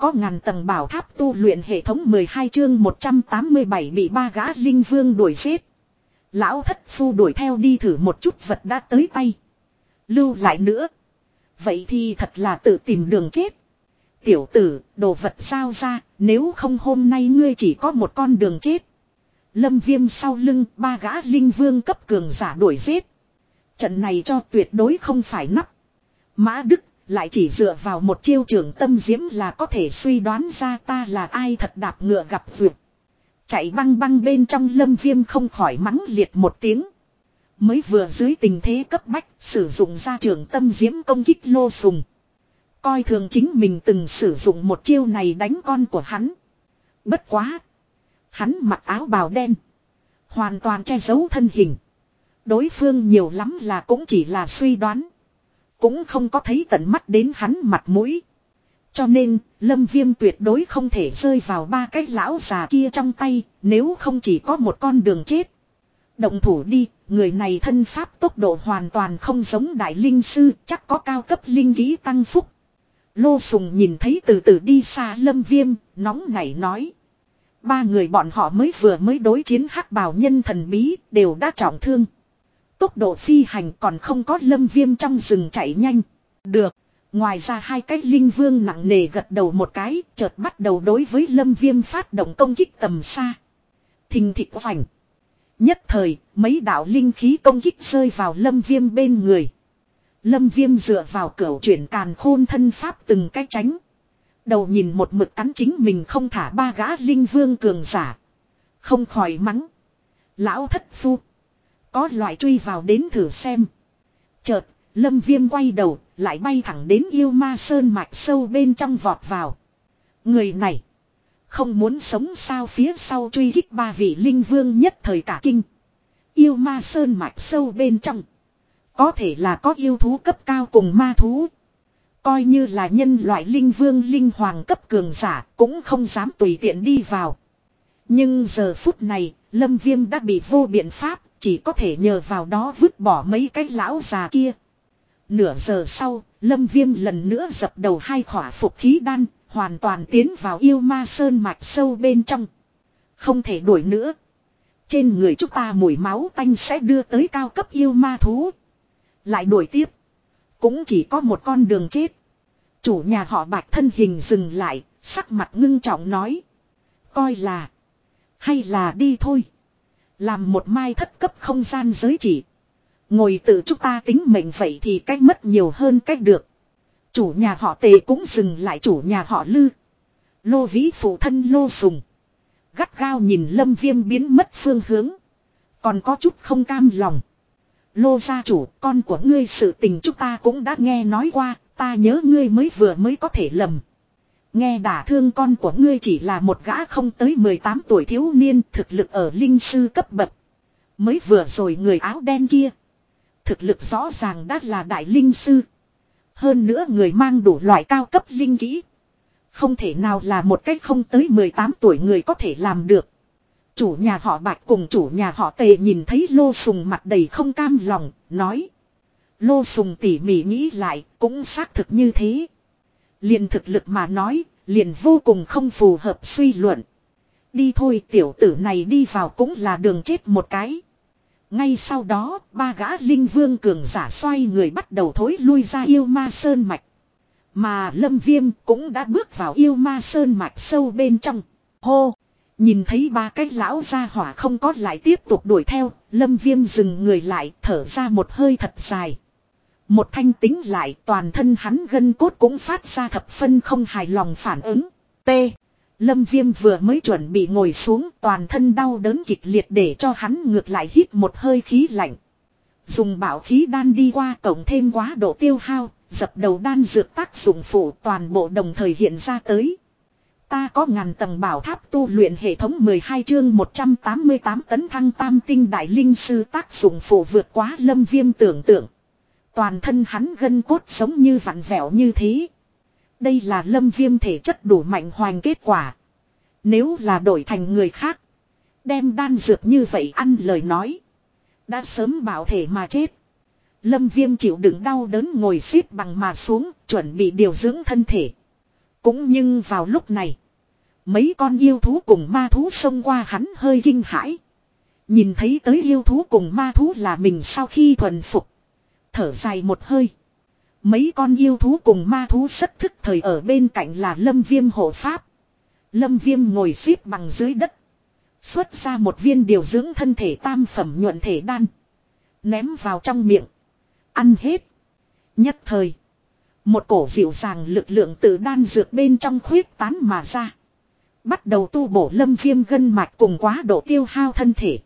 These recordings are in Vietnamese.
có ngàn tầng bảo tháp tu luyện hệ thống 12 chương 187 bị ba gã linh vương đuổi giết. Lão thất phu đuổi theo đi thử một chút vật đã tới tay. Lưu lại nữa. Vậy thì thật là tự tìm đường chết. Tiểu tử, đồ vật sao ra, nếu không hôm nay ngươi chỉ có một con đường chết. Lâm viêm sau lưng, ba gã linh vương cấp cường giả đuổi giết. Trận này cho tuyệt đối không phải nắp. Mã Đức lại chỉ dựa vào một chiêu trưởng tâm diễm là có thể suy đoán ra ta là ai thật đạp ngựa gặp vượt. Chạy băng băng bên trong lâm viêm không khỏi mắng liệt một tiếng. Mới vừa dưới tình thế cấp bách, sử dụng ra trường tâm diễm công kích lô sùng. Coi thường chính mình từng sử dụng một chiêu này đánh con của hắn. Bất quá. Hắn mặc áo bào đen. Hoàn toàn che giấu thân hình. Đối phương nhiều lắm là cũng chỉ là suy đoán. Cũng không có thấy tận mắt đến hắn mặt mũi. Cho nên, Lâm Viêm tuyệt đối không thể rơi vào ba cái lão già kia trong tay, nếu không chỉ có một con đường chết. Động thủ đi, người này thân pháp tốc độ hoàn toàn không giống đại linh sư, chắc có cao cấp linh ký tăng phúc. Lô Sùng nhìn thấy từ từ đi xa Lâm Viêm, nóng nảy nói. Ba người bọn họ mới vừa mới đối chiến hắc bào nhân thần bí, đều đã trọng thương. Tốc độ phi hành còn không có lâm viêm trong rừng chạy nhanh. Được. Ngoài ra hai cái linh vương nặng nề gật đầu một cái, chợt bắt đầu đối với lâm viêm phát động công kích tầm xa. Thình thịt vành. Nhất thời, mấy đạo linh khí công kích rơi vào lâm viêm bên người. Lâm viêm dựa vào cửa chuyển càn khôn thân pháp từng cách tránh. Đầu nhìn một mực cắn chính mình không thả ba gã linh vương cường giả. Không khỏi mắng. Lão thất phu. Có loại truy vào đến thử xem. Chợt, lâm viêm quay đầu, lại bay thẳng đến yêu ma sơn mạch sâu bên trong vọt vào. Người này, không muốn sống sao phía sau truy kích ba vị linh vương nhất thời cả kinh. Yêu ma sơn mạch sâu bên trong. Có thể là có yêu thú cấp cao cùng ma thú. Coi như là nhân loại linh vương linh hoàng cấp cường giả cũng không dám tùy tiện đi vào. Nhưng giờ phút này, Lâm Viêm đã bị vô biện pháp, chỉ có thể nhờ vào đó vứt bỏ mấy cái lão già kia. Nửa giờ sau, Lâm Viêm lần nữa dập đầu hai khỏa phục khí đan, hoàn toàn tiến vào yêu ma sơn mạch sâu bên trong. Không thể đuổi nữa. Trên người chúng ta mùi máu tanh sẽ đưa tới cao cấp yêu ma thú. Lại đuổi tiếp. Cũng chỉ có một con đường chết. Chủ nhà họ bạch thân hình dừng lại, sắc mặt ngưng trọng nói. Coi là. Hay là đi thôi. Làm một mai thất cấp không gian giới chỉ. Ngồi tự chúng ta tính mệnh vậy thì cách mất nhiều hơn cách được. Chủ nhà họ tề cũng dừng lại chủ nhà họ lư. Lô vĩ phụ thân lô sùng. Gắt gao nhìn lâm viêm biến mất phương hướng. Còn có chút không cam lòng. Lô gia chủ, con của ngươi sự tình chúng ta cũng đã nghe nói qua. Ta nhớ ngươi mới vừa mới có thể lầm. Nghe đả thương con của ngươi chỉ là một gã không tới 18 tuổi thiếu niên thực lực ở linh sư cấp bậc. Mới vừa rồi người áo đen kia. Thực lực rõ ràng đã là đại linh sư. Hơn nữa người mang đủ loại cao cấp linh kỹ. Không thể nào là một cách không tới 18 tuổi người có thể làm được. Chủ nhà họ bạch cùng chủ nhà họ tề nhìn thấy lô sùng mặt đầy không cam lòng, nói. Lô sùng tỉ mỉ nghĩ lại, cũng xác thực như thế. Liền thực lực mà nói, liền vô cùng không phù hợp suy luận. Đi thôi tiểu tử này đi vào cũng là đường chết một cái. Ngay sau đó, ba gã linh vương cường giả xoay người bắt đầu thối lui ra yêu ma sơn mạch. Mà lâm viêm cũng đã bước vào yêu ma sơn mạch sâu bên trong. Hô! Nhìn thấy ba cái lão gia hỏa không có lại tiếp tục đuổi theo, lâm viêm dừng người lại thở ra một hơi thật dài. Một thanh tính lại toàn thân hắn gân cốt cũng phát ra thập phân không hài lòng phản ứng. T. Lâm viêm vừa mới chuẩn bị ngồi xuống toàn thân đau đớn kịch liệt để cho hắn ngược lại hít một hơi khí lạnh. Dùng bảo khí đan đi qua cổng thêm quá độ tiêu hao, dập đầu đan dược tác dụng phụ toàn bộ đồng thời hiện ra tới. Ta có ngàn tầng bảo tháp tu luyện hệ thống 12 chương 188 tấn thăng tam tinh đại linh sư tác dụng phụ vượt quá lâm viêm tưởng tượng. Toàn thân hắn gân cốt sống như vặn vẹo như thế. Đây là lâm viêm thể chất đủ mạnh hoành kết quả. Nếu là đổi thành người khác. Đem đan dược như vậy ăn lời nói. Đã sớm bảo thể mà chết. Lâm viêm chịu đựng đau đớn ngồi xếp bằng mà xuống. Chuẩn bị điều dưỡng thân thể. Cũng nhưng vào lúc này. Mấy con yêu thú cùng ma thú xông qua hắn hơi kinh hãi. Nhìn thấy tới yêu thú cùng ma thú là mình sau khi thuần phục. Thở dài một hơi. Mấy con yêu thú cùng ma thú rất thức thời ở bên cạnh là lâm viêm hộ pháp. Lâm viêm ngồi xếp bằng dưới đất. Xuất ra một viên điều dưỡng thân thể tam phẩm nhuận thể đan. Ném vào trong miệng. Ăn hết. Nhất thời. Một cổ dịu dàng lực lượng từ đan dược bên trong khuyết tán mà ra. Bắt đầu tu bổ lâm viêm gân mạch cùng quá độ tiêu hao thân thể.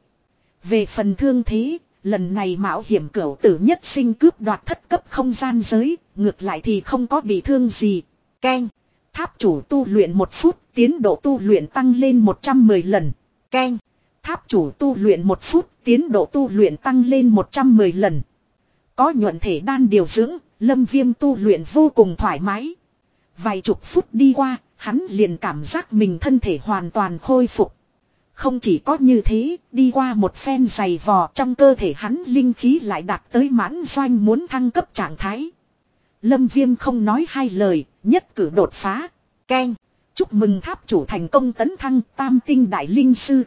Về phần thương thế, lần này mạo hiểm cửu tử nhất sinh cướp đoạt thất cấp không gian giới, ngược lại thì không có bị thương gì. Ken, tháp chủ tu luyện một phút, tiến độ tu luyện tăng lên 110 lần. Ken, tháp chủ tu luyện một phút, tiến độ tu luyện tăng lên 110 lần. Có nhuận thể đan điều dưỡng, lâm viêm tu luyện vô cùng thoải mái. Vài chục phút đi qua, hắn liền cảm giác mình thân thể hoàn toàn khôi phục. Không chỉ có như thế, đi qua một phen dày vò trong cơ thể hắn linh khí lại đạt tới mãn doanh muốn thăng cấp trạng thái. Lâm Viêm không nói hai lời, nhất cử đột phá. Ken, chúc mừng tháp chủ thành công tấn thăng tam tinh đại linh sư.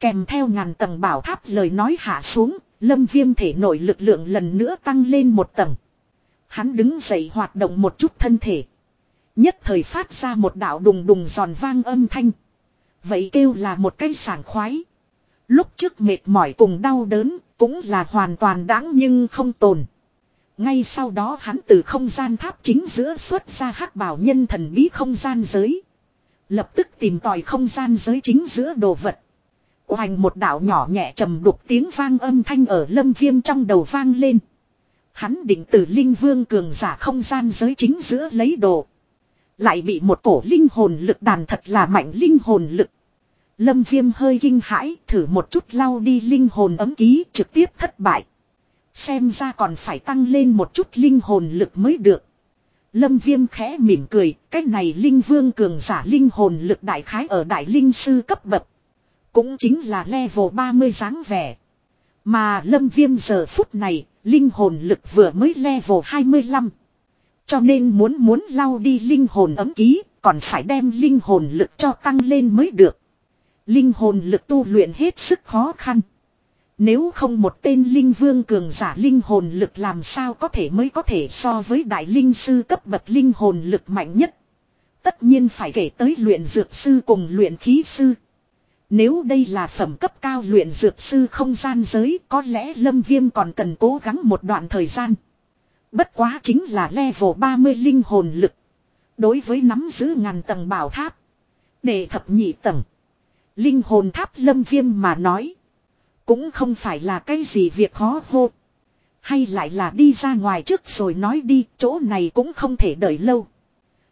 Kèm theo ngàn tầng bảo tháp lời nói hạ xuống, Lâm Viêm thể nội lực lượng lần nữa tăng lên một tầng. Hắn đứng dậy hoạt động một chút thân thể. Nhất thời phát ra một đạo đùng đùng giòn vang âm thanh. Vậy kêu là một cái sảng khoái. Lúc trước mệt mỏi cùng đau đớn cũng là hoàn toàn đáng nhưng không tồn. Ngay sau đó hắn từ không gian tháp chính giữa xuất ra hắc bảo nhân thần bí không gian giới. Lập tức tìm tòi không gian giới chính giữa đồ vật. Hoành một đạo nhỏ nhẹ trầm đục tiếng vang âm thanh ở lâm viêm trong đầu vang lên. Hắn định từ linh vương cường giả không gian giới chính giữa lấy đồ. Lại bị một cổ linh hồn lực đàn thật là mạnh linh hồn lực. Lâm viêm hơi kinh hãi thử một chút lau đi linh hồn ấm ký trực tiếp thất bại. Xem ra còn phải tăng lên một chút linh hồn lực mới được. Lâm viêm khẽ mỉm cười, cái này linh vương cường giả linh hồn lực đại khái ở đại linh sư cấp bậc. Cũng chính là level 30 dáng vẻ. Mà lâm viêm giờ phút này, linh hồn lực vừa mới level 25. Cho nên muốn muốn lau đi linh hồn ấm ký, còn phải đem linh hồn lực cho tăng lên mới được. Linh hồn lực tu luyện hết sức khó khăn. Nếu không một tên linh vương cường giả linh hồn lực làm sao có thể mới có thể so với đại linh sư cấp bậc linh hồn lực mạnh nhất. Tất nhiên phải kể tới luyện dược sư cùng luyện khí sư. Nếu đây là phẩm cấp cao luyện dược sư không gian giới có lẽ lâm viêm còn cần cố gắng một đoạn thời gian. Bất quá chính là level 30 linh hồn lực. Đối với nắm giữ ngàn tầng bảo tháp. Để thập nhị tầng. Linh hồn tháp lâm viêm mà nói. Cũng không phải là cái gì việc khó hô. Hay lại là đi ra ngoài trước rồi nói đi, chỗ này cũng không thể đợi lâu.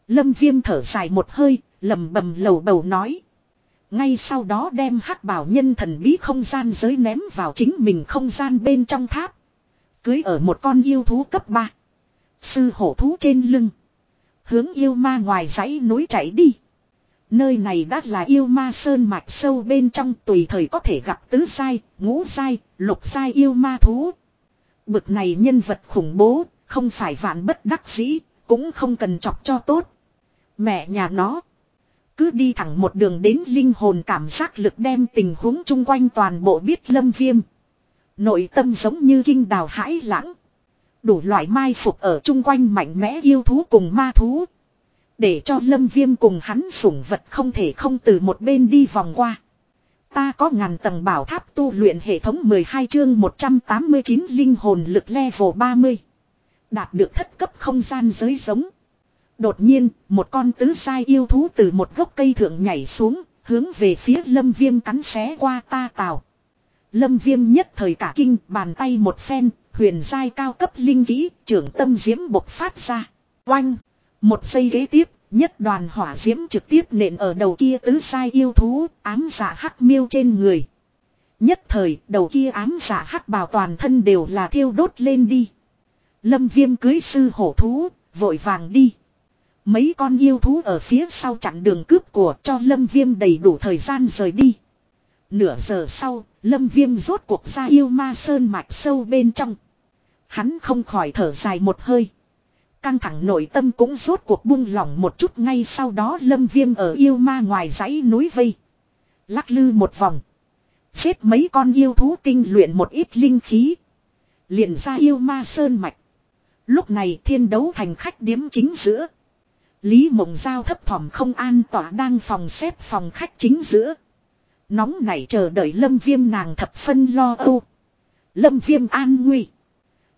Lâm viêm thở dài một hơi, lầm bầm lầu bầu nói. Ngay sau đó đem hắc bảo nhân thần bí không gian giới ném vào chính mình không gian bên trong tháp. Cưới ở một con yêu thú cấp 3. Sư hổ thú trên lưng. Hướng yêu ma ngoài dãy núi chạy đi. Nơi này đã là yêu ma sơn mạch sâu bên trong tùy thời có thể gặp tứ sai, ngũ sai, lục sai yêu ma thú. Bực này nhân vật khủng bố, không phải vạn bất đắc dĩ, cũng không cần chọc cho tốt. Mẹ nhà nó. Cứ đi thẳng một đường đến linh hồn cảm giác lực đem tình huống chung quanh toàn bộ biết lâm viêm. Nội tâm giống như kinh đào hãi lãng. Đủ loại mai phục ở chung quanh mạnh mẽ yêu thú cùng ma thú. Để cho lâm viêm cùng hắn sủng vật không thể không từ một bên đi vòng qua. Ta có ngàn tầng bảo tháp tu luyện hệ thống 12 chương 189 linh hồn lực level 30. Đạt được thất cấp không gian giới giống. Đột nhiên, một con tứ sai yêu thú từ một gốc cây thượng nhảy xuống, hướng về phía lâm viêm cắn xé qua ta tào. Lâm viêm nhất thời cả kinh, bàn tay một phen, huyền giai cao cấp linh kỹ, trưởng tâm diễm bộc phát ra. Oanh! Một giây ghế tiếp, nhất đoàn hỏa diễm trực tiếp nện ở đầu kia tứ sai yêu thú, ám giả hắc miêu trên người. Nhất thời, đầu kia ám giả hắc bào toàn thân đều là thiêu đốt lên đi. Lâm viêm cưới sư hổ thú, vội vàng đi. Mấy con yêu thú ở phía sau chặn đường cướp của cho Lâm Viêm đầy đủ thời gian rời đi. Nửa giờ sau, Lâm Viêm rốt cuộc ra yêu ma sơn mạch sâu bên trong. Hắn không khỏi thở dài một hơi. Căng thẳng nội tâm cũng rốt cuộc buông lỏng một chút ngay sau đó lâm viêm ở yêu ma ngoài dãy núi vây. Lắc lư một vòng. Xếp mấy con yêu thú tinh luyện một ít linh khí. liền ra yêu ma sơn mạch. Lúc này thiên đấu thành khách điếm chính giữa. Lý mộng giao thấp thỏm không an tỏa đang phòng xếp phòng khách chính giữa. Nóng nảy chờ đợi lâm viêm nàng thập phân lo âu. Lâm viêm an nguy.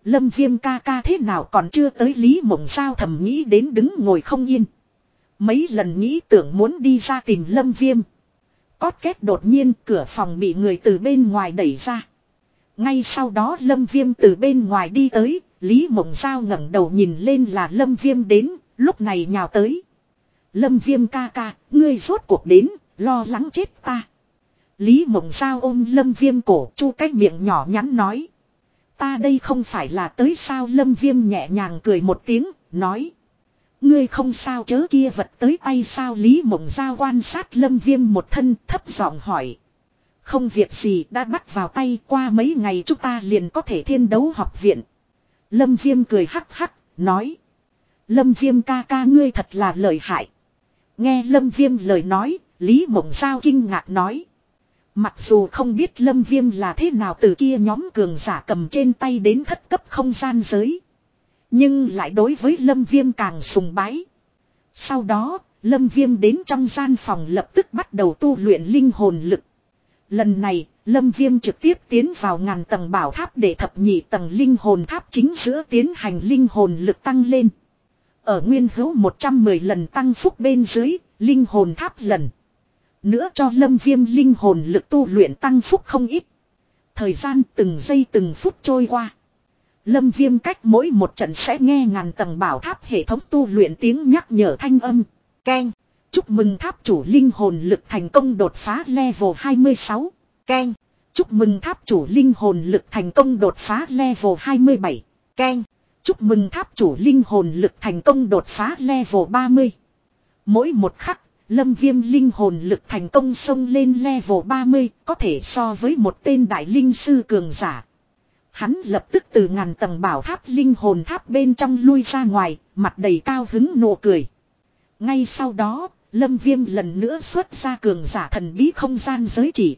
Lâm viêm ca ca thế nào còn chưa tới Lý Mộng sao thầm nghĩ đến đứng ngồi không yên. Mấy lần nghĩ tưởng muốn đi ra tìm Lâm viêm. Cót két đột nhiên cửa phòng bị người từ bên ngoài đẩy ra. Ngay sau đó Lâm viêm từ bên ngoài đi tới. Lý Mộng Giao ngẩng đầu nhìn lên là Lâm viêm đến. Lúc này nhào tới. Lâm viêm ca ca, ngươi rốt cuộc đến, lo lắng chết ta. Lý Mộng Giao ôm Lâm viêm cổ chu cách miệng nhỏ nhắn nói. Ta đây không phải là tới sao lâm viêm nhẹ nhàng cười một tiếng, nói. Ngươi không sao chớ kia vật tới tay sao Lý Mộng Giao quan sát lâm viêm một thân thấp giọng hỏi. Không việc gì đã bắt vào tay qua mấy ngày chúng ta liền có thể thiên đấu học viện. Lâm viêm cười hắc hắc, nói. Lâm viêm ca ca ngươi thật là lợi hại. Nghe lâm viêm lời nói, Lý Mộng Giao kinh ngạc nói. Mặc dù không biết lâm viêm là thế nào từ kia nhóm cường giả cầm trên tay đến thất cấp không gian giới. Nhưng lại đối với lâm viêm càng sùng bái. Sau đó, lâm viêm đến trong gian phòng lập tức bắt đầu tu luyện linh hồn lực. Lần này, lâm viêm trực tiếp tiến vào ngàn tầng bảo tháp để thập nhị tầng linh hồn tháp chính giữa tiến hành linh hồn lực tăng lên. Ở nguyên hữu 110 lần tăng phúc bên dưới, linh hồn tháp lần. Nữa cho lâm viêm linh hồn lực tu luyện tăng phúc không ít. Thời gian từng giây từng phút trôi qua. Lâm viêm cách mỗi một trận sẽ nghe ngàn tầng bảo tháp hệ thống tu luyện tiếng nhắc nhở thanh âm. Ken. Chúc mừng tháp chủ linh hồn lực thành công đột phá level 26. Ken. Chúc mừng tháp chủ linh hồn lực thành công đột phá level 27. Ken. Chúc mừng tháp chủ linh hồn lực thành công đột phá level 30. Mỗi một khắc Lâm viêm linh hồn lực thành công sông lên level 30 có thể so với một tên đại linh sư cường giả. Hắn lập tức từ ngàn tầng bảo tháp linh hồn tháp bên trong lui ra ngoài, mặt đầy cao hứng nụ cười. Ngay sau đó, lâm viêm lần nữa xuất ra cường giả thần bí không gian giới chỉ.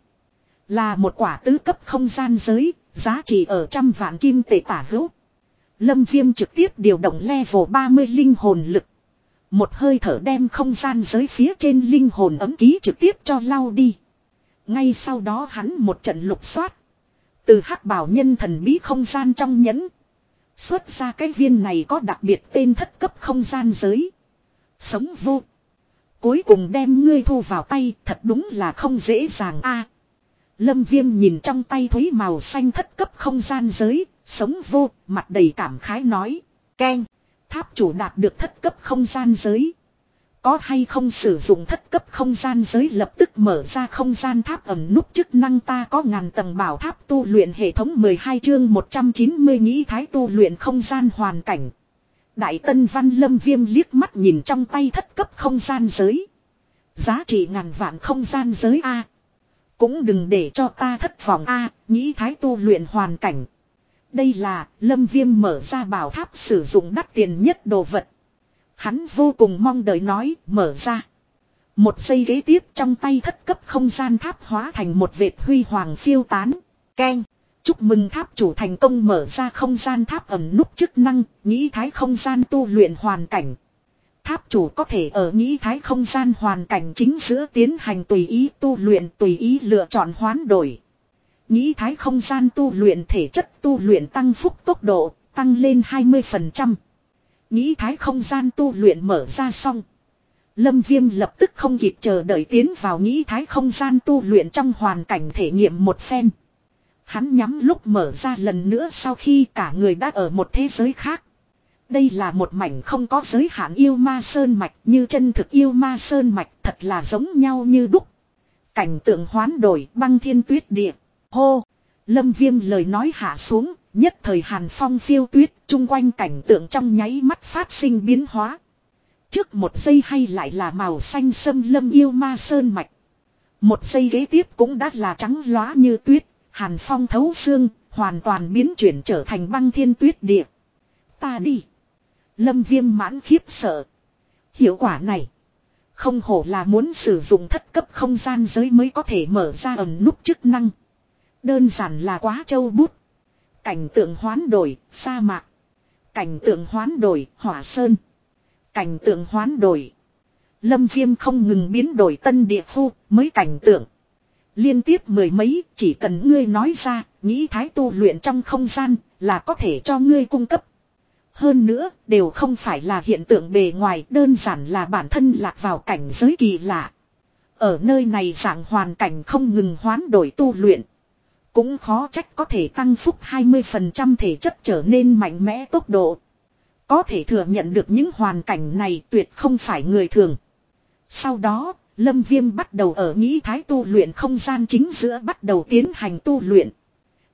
Là một quả tứ cấp không gian giới, giá trị ở trăm vạn kim tệ tả hữu. Lâm viêm trực tiếp điều động level 30 linh hồn lực. Một hơi thở đem không gian giới phía trên linh hồn ấm ký trực tiếp cho lau đi. Ngay sau đó hắn một trận lục soát. Từ hắc bảo nhân thần bí không gian trong nhẫn. Xuất ra cái viên này có đặc biệt tên thất cấp không gian giới. Sống vô. Cuối cùng đem ngươi thu vào tay, thật đúng là không dễ dàng a. Lâm viêm nhìn trong tay thúy màu xanh thất cấp không gian giới. Sống vô, mặt đầy cảm khái nói. Ken. Tháp chủ đạt được thất cấp không gian giới. Có hay không sử dụng thất cấp không gian giới lập tức mở ra không gian tháp ẩn nút chức năng ta có ngàn tầng bảo tháp tu luyện hệ thống 12 chương 190 nghĩ thái tu luyện không gian hoàn cảnh. Đại tân văn lâm viêm liếc mắt nhìn trong tay thất cấp không gian giới. Giá trị ngàn vạn không gian giới A. Cũng đừng để cho ta thất vọng A, nghĩ thái tu luyện hoàn cảnh. Đây là lâm viêm mở ra bảo tháp sử dụng đắt tiền nhất đồ vật. Hắn vô cùng mong đợi nói mở ra. Một giây ghế tiếp trong tay thất cấp không gian tháp hóa thành một vệt huy hoàng phiêu tán. Ken. Chúc mừng tháp chủ thành công mở ra không gian tháp ẩn nút chức năng, nghĩ thái không gian tu luyện hoàn cảnh. Tháp chủ có thể ở nghĩ thái không gian hoàn cảnh chính giữa tiến hành tùy ý tu luyện tùy ý lựa chọn hoán đổi. Nghĩ thái không gian tu luyện thể chất tu luyện tăng phúc tốc độ, tăng lên 20%. Nghĩ thái không gian tu luyện mở ra xong. Lâm Viêm lập tức không kịp chờ đợi tiến vào nghĩ thái không gian tu luyện trong hoàn cảnh thể nghiệm một phen. Hắn nhắm lúc mở ra lần nữa sau khi cả người đã ở một thế giới khác. Đây là một mảnh không có giới hạn yêu ma sơn mạch như chân thực yêu ma sơn mạch thật là giống nhau như đúc. Cảnh tượng hoán đổi băng thiên tuyết địa. Hô! Lâm viêm lời nói hạ xuống, nhất thời hàn phong phiêu tuyết, chung quanh cảnh tượng trong nháy mắt phát sinh biến hóa. Trước một giây hay lại là màu xanh sâm lâm yêu ma sơn mạch. Một giây ghế tiếp cũng đã là trắng lóa như tuyết, hàn phong thấu xương, hoàn toàn biến chuyển trở thành băng thiên tuyết địa. Ta đi! Lâm viêm mãn khiếp sợ. Hiệu quả này. Không hổ là muốn sử dụng thất cấp không gian giới mới có thể mở ra ẩn nút chức năng. Đơn giản là quá châu bút. Cảnh tượng hoán đổi, sa mạc. Cảnh tượng hoán đổi, hỏa sơn. Cảnh tượng hoán đổi. Lâm viêm không ngừng biến đổi tân địa khu, mới cảnh tượng. Liên tiếp mười mấy, chỉ cần ngươi nói ra, nghĩ thái tu luyện trong không gian, là có thể cho ngươi cung cấp. Hơn nữa, đều không phải là hiện tượng bề ngoài, đơn giản là bản thân lạc vào cảnh giới kỳ lạ. Ở nơi này dạng hoàn cảnh không ngừng hoán đổi tu luyện. Cũng khó trách có thể tăng phúc 20% thể chất trở nên mạnh mẽ tốc độ. Có thể thừa nhận được những hoàn cảnh này tuyệt không phải người thường. Sau đó, Lâm Viêm bắt đầu ở nghĩ thái tu luyện không gian chính giữa bắt đầu tiến hành tu luyện.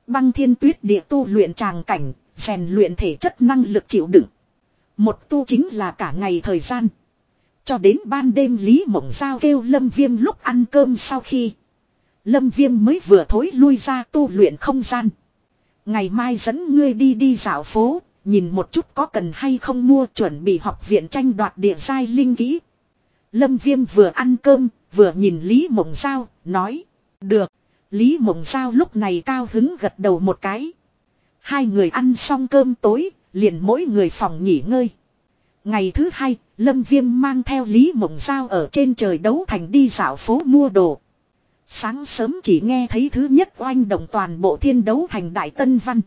Băng thiên tuyết địa tu luyện tràng cảnh, rèn luyện thể chất năng lực chịu đựng. Một tu chính là cả ngày thời gian. Cho đến ban đêm Lý Mộng Giao kêu Lâm Viêm lúc ăn cơm sau khi. Lâm Viêm mới vừa thối lui ra tu luyện không gian. Ngày mai dẫn ngươi đi đi dạo phố, nhìn một chút có cần hay không mua chuẩn bị học viện tranh đoạt địa giai linh kỹ. Lâm Viêm vừa ăn cơm, vừa nhìn Lý Mộng Giao, nói. Được. Lý Mộng Giao lúc này cao hứng gật đầu một cái. Hai người ăn xong cơm tối, liền mỗi người phòng nghỉ ngơi. Ngày thứ hai, Lâm Viêm mang theo Lý Mộng Giao ở trên trời đấu thành đi dạo phố mua đồ. Sáng sớm chỉ nghe thấy thứ nhất oanh động toàn bộ thiên đấu thành Đại Tân Văn.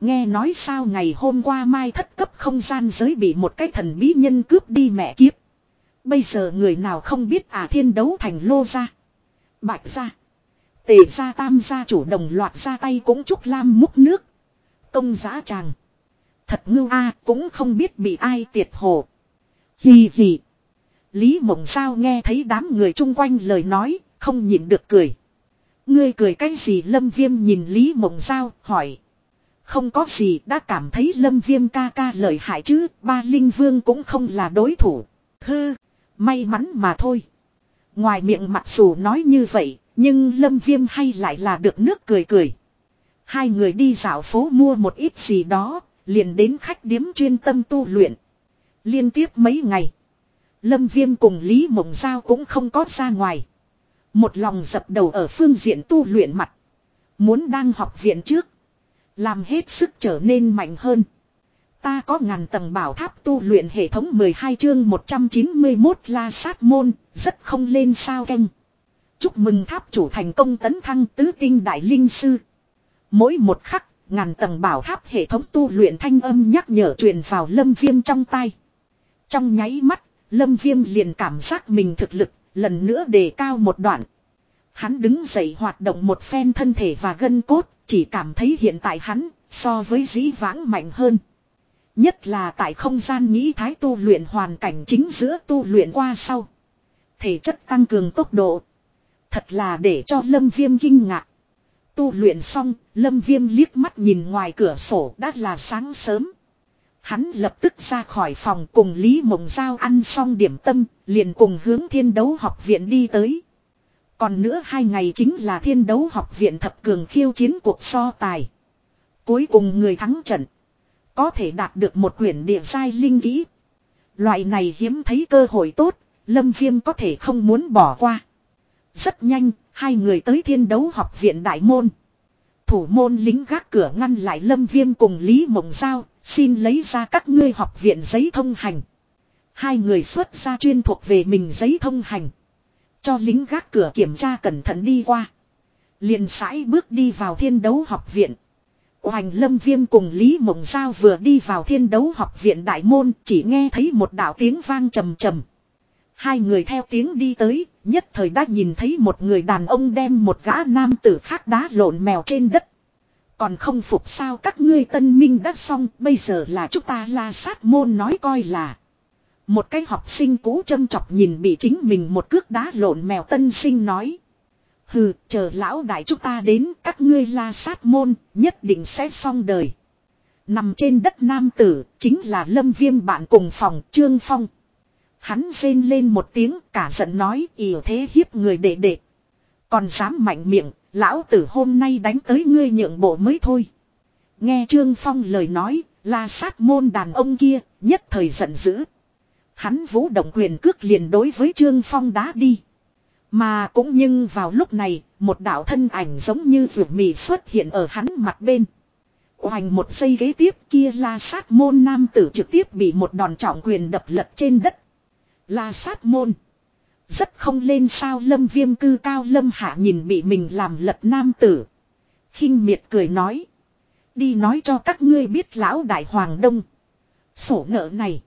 Nghe nói sao ngày hôm qua mai thất cấp không gian giới bị một cái thần bí nhân cướp đi mẹ kiếp. Bây giờ người nào không biết à thiên đấu thành lô ra. Bạch ra. Tề ra tam gia chủ đồng loạt ra tay cũng chúc lam múc nước. Công giá tràng. Thật ngưu a cũng không biết bị ai tiệt hồ. Hì hì. Lý mộng sao nghe thấy đám người chung quanh lời nói, không nhịn được cười. Ngươi cười cái gì lâm viêm nhìn Lý mộng Giao hỏi. Không có gì đã cảm thấy lâm viêm ca ca lợi hại chứ, ba linh vương cũng không là đối thủ. Hư, may mắn mà thôi. Ngoài miệng mặc dù nói như vậy, nhưng lâm viêm hay lại là được nước cười cười. Hai người đi dạo phố mua một ít gì đó, liền đến khách điếm chuyên tâm tu luyện. Liên tiếp mấy ngày, Lâm Viêm cùng Lý Mộng Giao cũng không có ra ngoài. Một lòng dập đầu ở phương diện tu luyện mặt. Muốn đang học viện trước. Làm hết sức trở nên mạnh hơn. Ta có ngàn tầng bảo tháp tu luyện hệ thống 12 chương 191 la sát môn, rất không lên sao canh. Chúc mừng tháp chủ thành công tấn thăng tứ tinh đại linh sư. Mỗi một khắc, ngàn tầng bảo tháp hệ thống tu luyện thanh âm nhắc nhở truyền vào lâm viêm trong tay. Trong nháy mắt, lâm viêm liền cảm giác mình thực lực, lần nữa đề cao một đoạn. Hắn đứng dậy hoạt động một phen thân thể và gân cốt, chỉ cảm thấy hiện tại hắn, so với dĩ vãng mạnh hơn. Nhất là tại không gian nghĩ thái tu luyện hoàn cảnh chính giữa tu luyện qua sau. Thể chất tăng cường tốc độ. Thật là để cho lâm viêm kinh ngạc. Tu luyện xong, lâm viêm liếc mắt nhìn ngoài cửa sổ đã là sáng sớm. Hắn lập tức ra khỏi phòng cùng Lý Mộng Giao ăn xong điểm tâm, liền cùng hướng thiên đấu học viện đi tới. Còn nữa hai ngày chính là thiên đấu học viện thập cường khiêu chiến cuộc so tài. Cuối cùng người thắng trận. Có thể đạt được một quyển địa giai linh kỹ. Loại này hiếm thấy cơ hội tốt, Lâm Viêm có thể không muốn bỏ qua. Rất nhanh, hai người tới thiên đấu học viện đại môn. Thủ môn lính gác cửa ngăn lại Lâm Viêm cùng Lý Mộng Giao, xin lấy ra các ngươi học viện giấy thông hành. Hai người xuất ra chuyên thuộc về mình giấy thông hành. Cho lính gác cửa kiểm tra cẩn thận đi qua. liền sải bước đi vào thiên đấu học viện. Hoành lâm viêm cùng Lý Mộng Giao vừa đi vào thiên đấu học viện đại môn chỉ nghe thấy một đạo tiếng vang trầm trầm. Hai người theo tiếng đi tới, nhất thời đã nhìn thấy một người đàn ông đem một gã nam tử khác đá lộn mèo trên đất. Còn không phục sao các ngươi tân minh đã xong, bây giờ là chúng ta la sát môn nói coi là. Một cái học sinh cũ châm chọc nhìn bị chính mình một cước đá lộn mèo tân sinh nói. Hừ, chờ lão đại chúng ta đến, các ngươi la sát môn, nhất định sẽ xong đời. Nằm trên đất nam tử, chính là lâm viêm bạn cùng phòng Trương Phong. Hắn rên lên một tiếng cả giận nói ỉ thế hiếp người đệ đệ. Còn dám mạnh miệng, lão tử hôm nay đánh tới ngươi nhượng bộ mới thôi. Nghe Trương Phong lời nói, La sát môn đàn ông kia, nhất thời giận dữ. Hắn vũ động quyền cước liền đối với Trương Phong đá đi. Mà cũng nhưng vào lúc này, một đạo thân ảnh giống như vượt mì xuất hiện ở hắn mặt bên. Hoành một giây ghế tiếp kia la sát môn nam tử trực tiếp bị một đòn trọng quyền đập lật trên đất. La sát môn. Rất không lên sao lâm viêm cư cao lâm hạ nhìn bị mình làm lật nam tử. khinh miệt cười nói. Đi nói cho các ngươi biết lão đại hoàng đông. Sổ nợ này.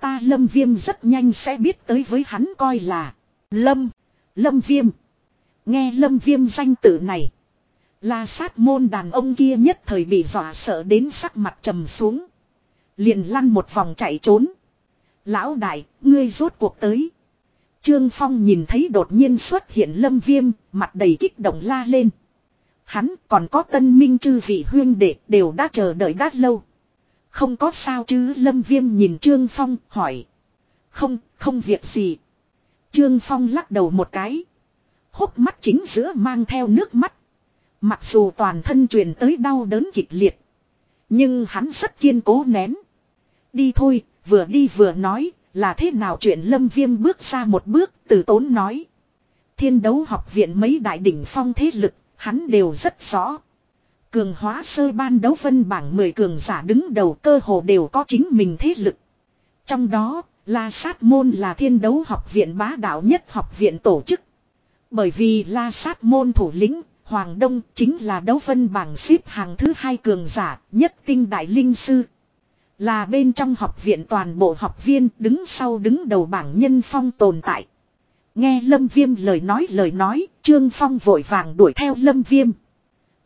Ta lâm viêm rất nhanh sẽ biết tới với hắn coi là. Lâm. Lâm viêm. Nghe lâm viêm danh tử này. La sát môn đàn ông kia nhất thời bị dọa sợ đến sắc mặt trầm xuống. Liền lăn một vòng chạy trốn. Lão đại, ngươi rốt cuộc tới. Trương Phong nhìn thấy đột nhiên xuất hiện lâm viêm, mặt đầy kích động la lên. Hắn còn có tân minh chư vị huyên đệ đều đã chờ đợi đã lâu. Không có sao chứ lâm viêm nhìn Trương Phong hỏi. Không, không việc gì. Trương Phong lắc đầu một cái. Hốc mắt chính giữa mang theo nước mắt. Mặc dù toàn thân truyền tới đau đớn kịch liệt. Nhưng hắn rất kiên cố nén. Đi thôi, vừa đi vừa nói, là thế nào chuyện lâm viêm bước ra một bước, từ tốn nói. Thiên đấu học viện mấy đại đỉnh phong thế lực, hắn đều rất rõ. Cường hóa sơ ban đấu phân bảng 10 cường giả đứng đầu cơ hồ đều có chính mình thế lực. Trong đó, La Sát Môn là thiên đấu học viện bá đạo nhất học viện tổ chức. Bởi vì La Sát Môn thủ lĩnh, Hoàng Đông chính là đấu phân bảng xếp hàng thứ hai cường giả, nhất tinh đại linh sư. Là bên trong học viện toàn bộ học viên đứng sau đứng đầu bảng nhân phong tồn tại. Nghe Lâm Viêm lời nói lời nói, Trương Phong vội vàng đuổi theo Lâm Viêm.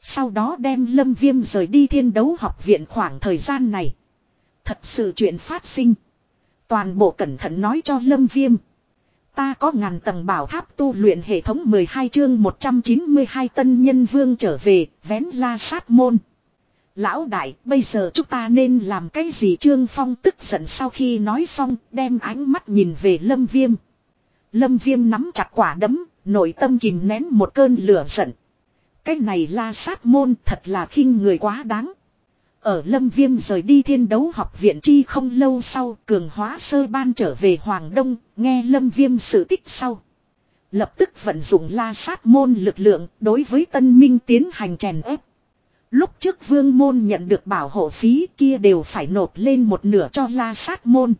Sau đó đem Lâm Viêm rời đi thiên đấu học viện khoảng thời gian này. Thật sự chuyện phát sinh. Toàn bộ cẩn thận nói cho Lâm Viêm. Ta có ngàn tầng bảo tháp tu luyện hệ thống 12 chương 192 tân nhân vương trở về, vén la sát môn. Lão đại, bây giờ chúng ta nên làm cái gì Trương Phong tức giận sau khi nói xong, đem ánh mắt nhìn về Lâm Viêm. Lâm Viêm nắm chặt quả đấm, nội tâm kìm nén một cơn lửa giận. Cái này la sát môn thật là khinh người quá đáng. Ở Lâm Viêm rời đi thiên đấu học viện chi không lâu sau cường hóa sơ ban trở về Hoàng Đông, nghe Lâm Viêm sự tích sau. Lập tức vận dụng la sát môn lực lượng đối với tân minh tiến hành chèn ép. Lúc trước vương môn nhận được bảo hộ phí kia đều phải nộp lên một nửa cho la sát môn.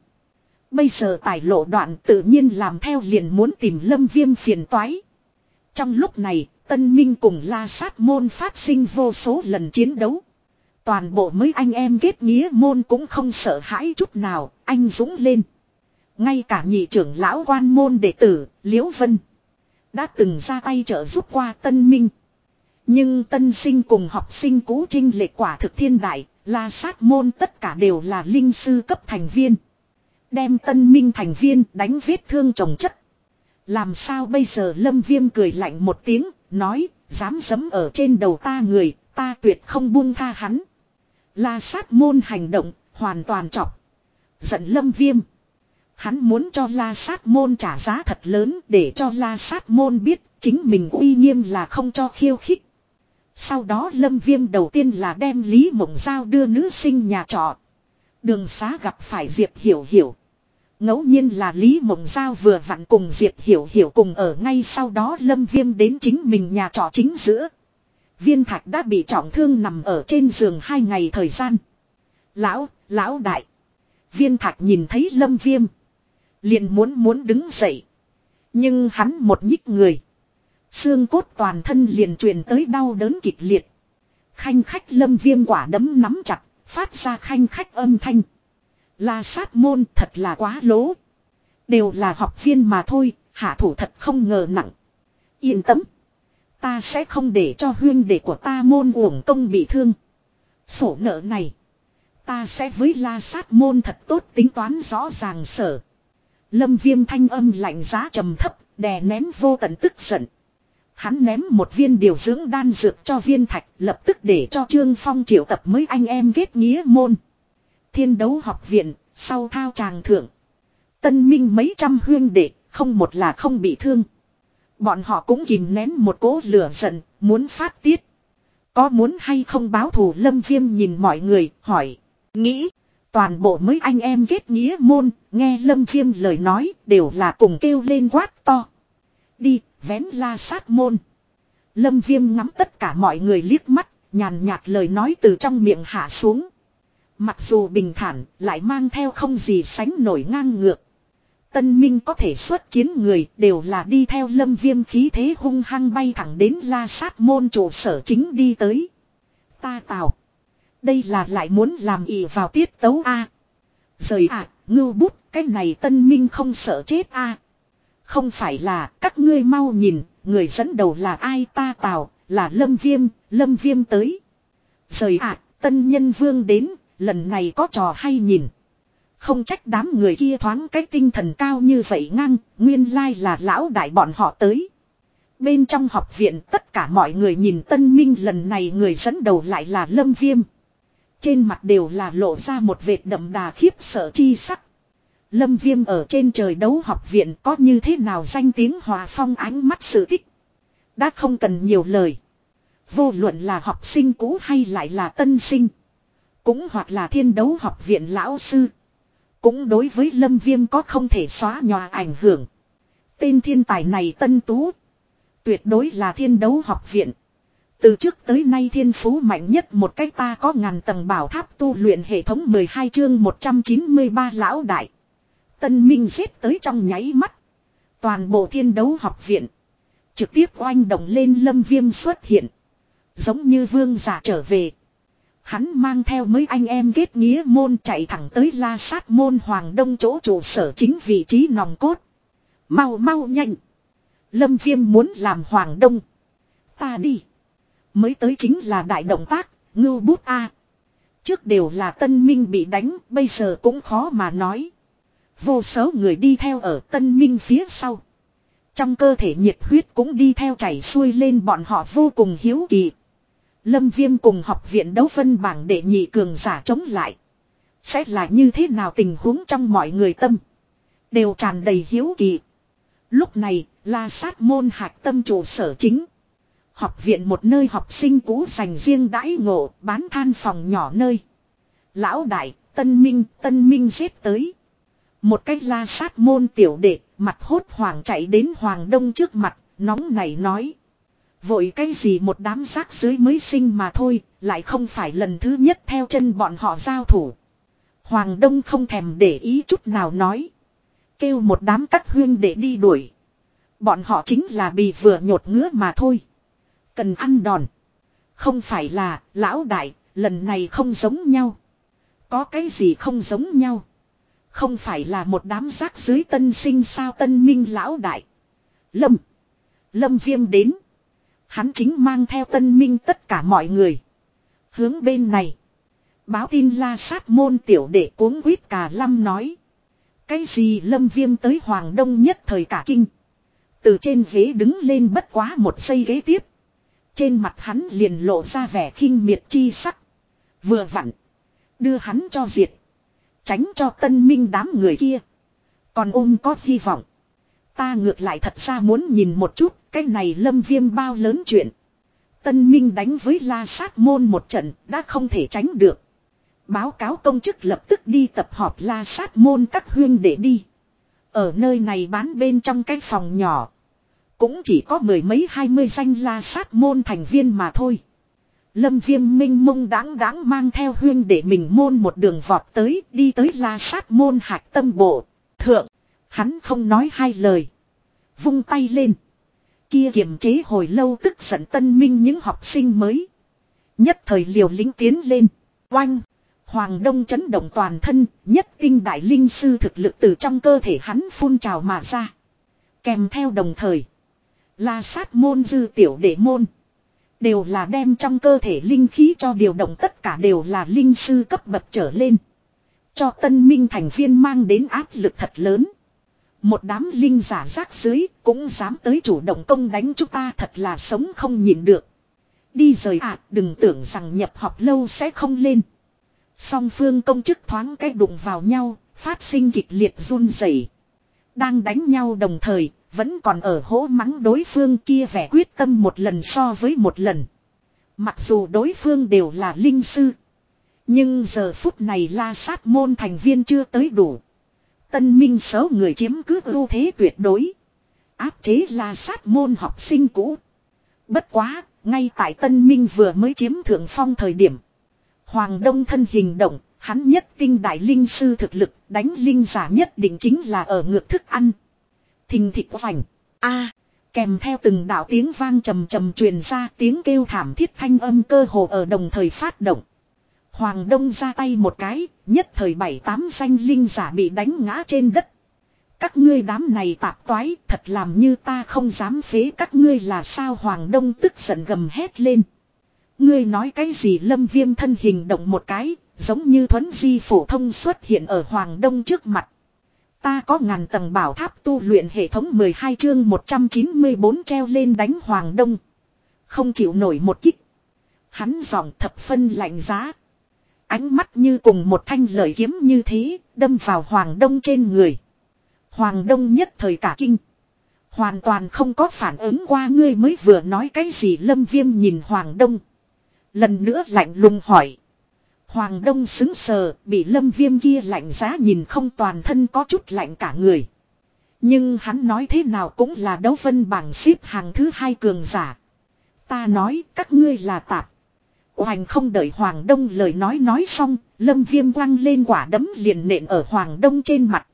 Bây giờ tài lộ đoạn tự nhiên làm theo liền muốn tìm lâm viêm phiền toái. Trong lúc này, tân minh cùng la sát môn phát sinh vô số lần chiến đấu. Toàn bộ mấy anh em kết nghĩa môn cũng không sợ hãi chút nào, anh dũng lên. Ngay cả nhị trưởng lão quan môn đệ tử, Liễu Vân. Đã từng ra tay trợ giúp qua tân minh. Nhưng tân sinh cùng học sinh cũ trinh lệ quả thực thiên đại, la sát môn tất cả đều là linh sư cấp thành viên. Đem tân minh thành viên đánh vết thương trồng chất. Làm sao bây giờ lâm viêm cười lạnh một tiếng, nói, dám dấm ở trên đầu ta người, ta tuyệt không buông tha hắn. La sát môn hành động, hoàn toàn chọc. Giận lâm viêm. Hắn muốn cho la sát môn trả giá thật lớn để cho la sát môn biết chính mình uy nghiêm là không cho khiêu khích. Sau đó lâm viêm đầu tiên là đem Lý Mộng Giao đưa nữ sinh nhà trọ. Đường xá gặp phải Diệp Hiểu Hiểu. ngẫu nhiên là Lý Mộng Giao vừa vặn cùng Diệp Hiểu Hiểu cùng ở ngay sau đó lâm viêm đến chính mình nhà trọ chính giữa. Viên thạch đã bị trọng thương nằm ở trên giường hai ngày thời gian. Lão, lão đại. Viên thạch nhìn thấy lâm viêm. liền muốn muốn đứng dậy. Nhưng hắn một nhích người. Xương cốt toàn thân liền truyền tới đau đớn kịch liệt. Khanh khách lâm viêm quả đấm nắm chặt, phát ra khanh khách âm thanh. La sát môn thật là quá lố. Đều là học viên mà thôi, hạ thủ thật không ngờ nặng. Yên tâm. Ta sẽ không để cho huyên đệ của ta môn uổng công bị thương. Sổ nợ này. Ta sẽ với la sát môn thật tốt tính toán rõ ràng sở. Lâm viêm thanh âm lạnh giá trầm thấp, đè nén vô tận tức giận. Hắn ném một viên điều dưỡng đan dược cho viên thạch lập tức để cho Trương Phong triệu tập mấy anh em kết nghĩa môn. Thiên đấu học viện, sau thao tràng thượng. Tân minh mấy trăm huyên đệ, không một là không bị thương. Bọn họ cũng kìm nén một cố lửa giận, muốn phát tiết. Có muốn hay không báo thù lâm viêm nhìn mọi người, hỏi. Nghĩ. Toàn bộ mới anh em kết nghĩa môn. Nghe lâm viêm lời nói. Đều là cùng kêu lên quát to. Đi. Vén la sát môn. Lâm viêm ngắm tất cả mọi người liếc mắt. Nhàn nhạt lời nói từ trong miệng hạ xuống. Mặc dù bình thản, lại mang theo không gì sánh nổi ngang ngược. Tân Minh có thể xuất chiến người đều là đi theo lâm viêm khí thế hung hăng bay thẳng đến la sát môn trụ sở chính đi tới. Ta tào. Đây là lại muốn làm ỉ vào tiết tấu A. Rời ạ, à, ngưu bút, cái này tân minh không sợ chết A. Không phải là các ngươi mau nhìn, người dẫn đầu là ai ta tào, là lâm viêm, lâm viêm tới. Rời ạ, tân nhân vương đến, lần này có trò hay nhìn. Không trách đám người kia thoáng cái tinh thần cao như vậy ngang, nguyên lai là lão đại bọn họ tới. Bên trong học viện tất cả mọi người nhìn tân minh lần này người dẫn đầu lại là lâm viêm. Trên mặt đều là lộ ra một vệt đậm đà khiếp sợ chi sắc. Lâm viêm ở trên trời đấu học viện có như thế nào danh tiếng hòa phong ánh mắt sự thích. Đã không cần nhiều lời. Vô luận là học sinh cũ hay lại là tân sinh. Cũng hoặc là thiên đấu học viện lão sư. Cũng đối với lâm viêm có không thể xóa nhòa ảnh hưởng. Tên thiên tài này tân tú. Tuyệt đối là thiên đấu học viện. Từ trước tới nay thiên phú mạnh nhất một cách ta có ngàn tầng bảo tháp tu luyện hệ thống 12 chương 193 lão đại. Tân Minh giết tới trong nháy mắt. Toàn bộ thiên đấu học viện. Trực tiếp oanh động lên lâm viêm xuất hiện. Giống như vương giả trở về. Hắn mang theo mấy anh em kết nghĩa môn chạy thẳng tới la sát môn hoàng đông chỗ trụ sở chính vị trí nòng cốt. Mau mau nhanh. Lâm viêm muốn làm hoàng đông. Ta đi. Mới tới chính là đại động tác, ngưu bút A. Trước đều là tân minh bị đánh, bây giờ cũng khó mà nói. Vô số người đi theo ở tân minh phía sau. Trong cơ thể nhiệt huyết cũng đi theo chảy xuôi lên bọn họ vô cùng hiếu kỳ. Lâm Viêm cùng học viện đấu phân bảng để nhị cường giả chống lại. Sẽ là như thế nào tình huống trong mọi người tâm. Đều tràn đầy hiếu kỳ. Lúc này, là sát môn hạc tâm trụ sở chính. Học viện một nơi học sinh cũ dành riêng đãi ngộ, bán than phòng nhỏ nơi. Lão đại, tân minh, tân minh giết tới. Một cách la sát môn tiểu đệ, mặt hốt hoàng chạy đến hoàng đông trước mặt, nóng này nói. Vội cái gì một đám rác dưới mới sinh mà thôi, lại không phải lần thứ nhất theo chân bọn họ giao thủ. Hoàng Đông không thèm để ý chút nào nói. Kêu một đám các huyên để đi đuổi. Bọn họ chính là bị vừa nhột ngứa mà thôi. Cần ăn đòn. Không phải là, lão đại, lần này không giống nhau. Có cái gì không giống nhau. Không phải là một đám rác dưới tân sinh sao tân minh lão đại. Lâm. Lâm viêm đến. Hắn chính mang theo tân minh tất cả mọi người. Hướng bên này. Báo tin la sát môn tiểu đệ cuống quýt cả lâm nói. Cái gì lâm viêm tới Hoàng Đông nhất thời cả kinh. Từ trên ghế đứng lên bất quá một giây ghế tiếp. Trên mặt hắn liền lộ ra vẻ khinh miệt chi sắc. Vừa vặn. Đưa hắn cho diệt. Tránh cho tân minh đám người kia. Còn ôm có hy vọng. Ta ngược lại thật ra muốn nhìn một chút, cái này lâm viêm bao lớn chuyện. Tân Minh đánh với la sát môn một trận, đã không thể tránh được. Báo cáo công chức lập tức đi tập họp la sát môn các huyên để đi. Ở nơi này bán bên trong cái phòng nhỏ. Cũng chỉ có mười mấy hai mươi danh la sát môn thành viên mà thôi. Lâm viêm minh mông đáng đáng mang theo huyên để mình môn một đường vọt tới đi tới la sát môn hạc tâm bộ. Thượng, hắn không nói hai lời. Vung tay lên. Kia kiềm chế hồi lâu tức giận tân minh những học sinh mới. Nhất thời liều lính tiến lên. Oanh. Hoàng Đông chấn động toàn thân, nhất tinh đại linh sư thực lực từ trong cơ thể hắn phun trào mà ra. Kèm theo đồng thời. La sát môn dư tiểu đệ môn. Đều là đem trong cơ thể linh khí cho điều động tất cả đều là linh sư cấp bậc trở lên. Cho tân minh thành viên mang đến áp lực thật lớn. Một đám linh giả rác dưới cũng dám tới chủ động công đánh chúng ta thật là sống không nhịn được. Đi rời ạ đừng tưởng rằng nhập học lâu sẽ không lên. Song phương công chức thoáng cái đụng vào nhau, phát sinh kịch liệt run rẩy. Đang đánh nhau đồng thời, vẫn còn ở hố mắng đối phương kia vẻ quyết tâm một lần so với một lần. Mặc dù đối phương đều là linh sư. Nhưng giờ phút này la sát môn thành viên chưa tới đủ. Tân minh xấu người chiếm cứ ưu thế tuyệt đối. Áp chế la sát môn học sinh cũ. Bất quá, ngay tại tân minh vừa mới chiếm thượng phong thời điểm. Hoàng Đông thân hình động, hắn nhất tinh đại linh sư thực lực, đánh linh giả nhất định chính là ở ngược thức ăn. Thình thịch vành. a kèm theo từng đạo tiếng vang trầm trầm truyền ra tiếng kêu thảm thiết thanh âm cơ hồ ở đồng thời phát động. Hoàng Đông ra tay một cái, nhất thời bảy tám danh linh giả bị đánh ngã trên đất. Các ngươi đám này tạp toái, thật làm như ta không dám phế các ngươi là sao Hoàng Đông tức giận gầm hét lên. Ngươi nói cái gì lâm viêm thân hình động một cái, giống như thuấn di phổ thông xuất hiện ở Hoàng Đông trước mặt. Ta có ngàn tầng bảo tháp tu luyện hệ thống 12 chương 194 treo lên đánh Hoàng Đông. Không chịu nổi một kích. Hắn giọng thập phân lạnh giá. Ánh mắt như cùng một thanh lời kiếm như thế, đâm vào Hoàng Đông trên người. Hoàng Đông nhất thời cả kinh. Hoàn toàn không có phản ứng qua ngươi mới vừa nói cái gì lâm viêm nhìn Hoàng Đông. Lần nữa lạnh lùng hỏi. Hoàng Đông xứng sờ, bị lâm viêm kia lạnh giá nhìn không toàn thân có chút lạnh cả người. Nhưng hắn nói thế nào cũng là đấu vân bảng xếp hàng thứ hai cường giả. Ta nói các ngươi là tạp. Hoành không đợi Hoàng Đông lời nói nói xong, lâm viêm quăng lên quả đấm liền nện ở Hoàng Đông trên mặt.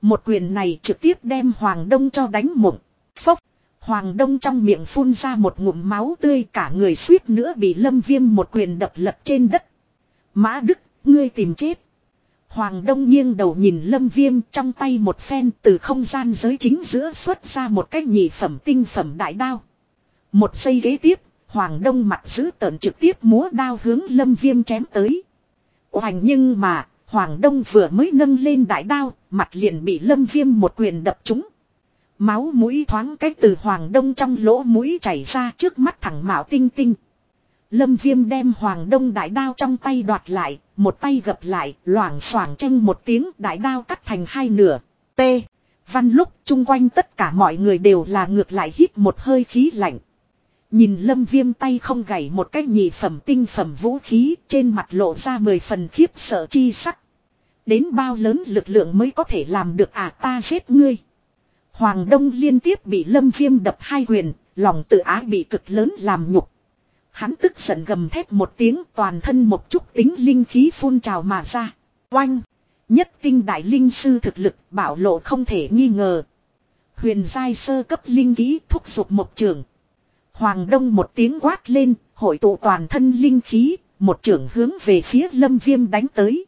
Một quyền này trực tiếp đem Hoàng Đông cho đánh mộng. Phốc. Hoàng Đông trong miệng phun ra một ngụm máu tươi cả người suýt nữa bị lâm viêm một quyền đập lật trên đất. Mã Đức, ngươi tìm chết. Hoàng Đông nghiêng đầu nhìn lâm viêm trong tay một phen từ không gian giới chính giữa xuất ra một cái nhị phẩm tinh phẩm đại đao. Một giây ghế tiếp, Hoàng Đông mặt giữ tợn trực tiếp múa đao hướng lâm viêm chém tới. Hoành nhưng mà, Hoàng Đông vừa mới nâng lên đại đao, mặt liền bị lâm viêm một quyền đập trúng. Máu mũi thoáng cách từ Hoàng Đông trong lỗ mũi chảy ra trước mắt thẳng mạo tinh tinh. Lâm viêm đem Hoàng Đông đại đao trong tay đoạt lại, một tay gập lại, loảng xoảng tranh một tiếng đại đao cắt thành hai nửa. T. Văn lúc chung quanh tất cả mọi người đều là ngược lại hít một hơi khí lạnh. Nhìn lâm viêm tay không gảy một cái nhị phẩm tinh phẩm vũ khí trên mặt lộ ra mười phần khiếp sợ chi sắc. Đến bao lớn lực lượng mới có thể làm được à ta giết ngươi. Hoàng Đông liên tiếp bị lâm viêm đập hai quyền, lòng tự ái bị cực lớn làm nhục. Hắn tức giận gầm thét một tiếng toàn thân một chút tính linh khí phun trào mà ra. Oanh! Nhất tinh đại linh sư thực lực bảo lộ không thể nghi ngờ. Huyền giai sơ cấp linh khí thúc giục một trường. Hoàng Đông một tiếng quát lên, hội tụ toàn thân linh khí, một trường hướng về phía lâm viêm đánh tới.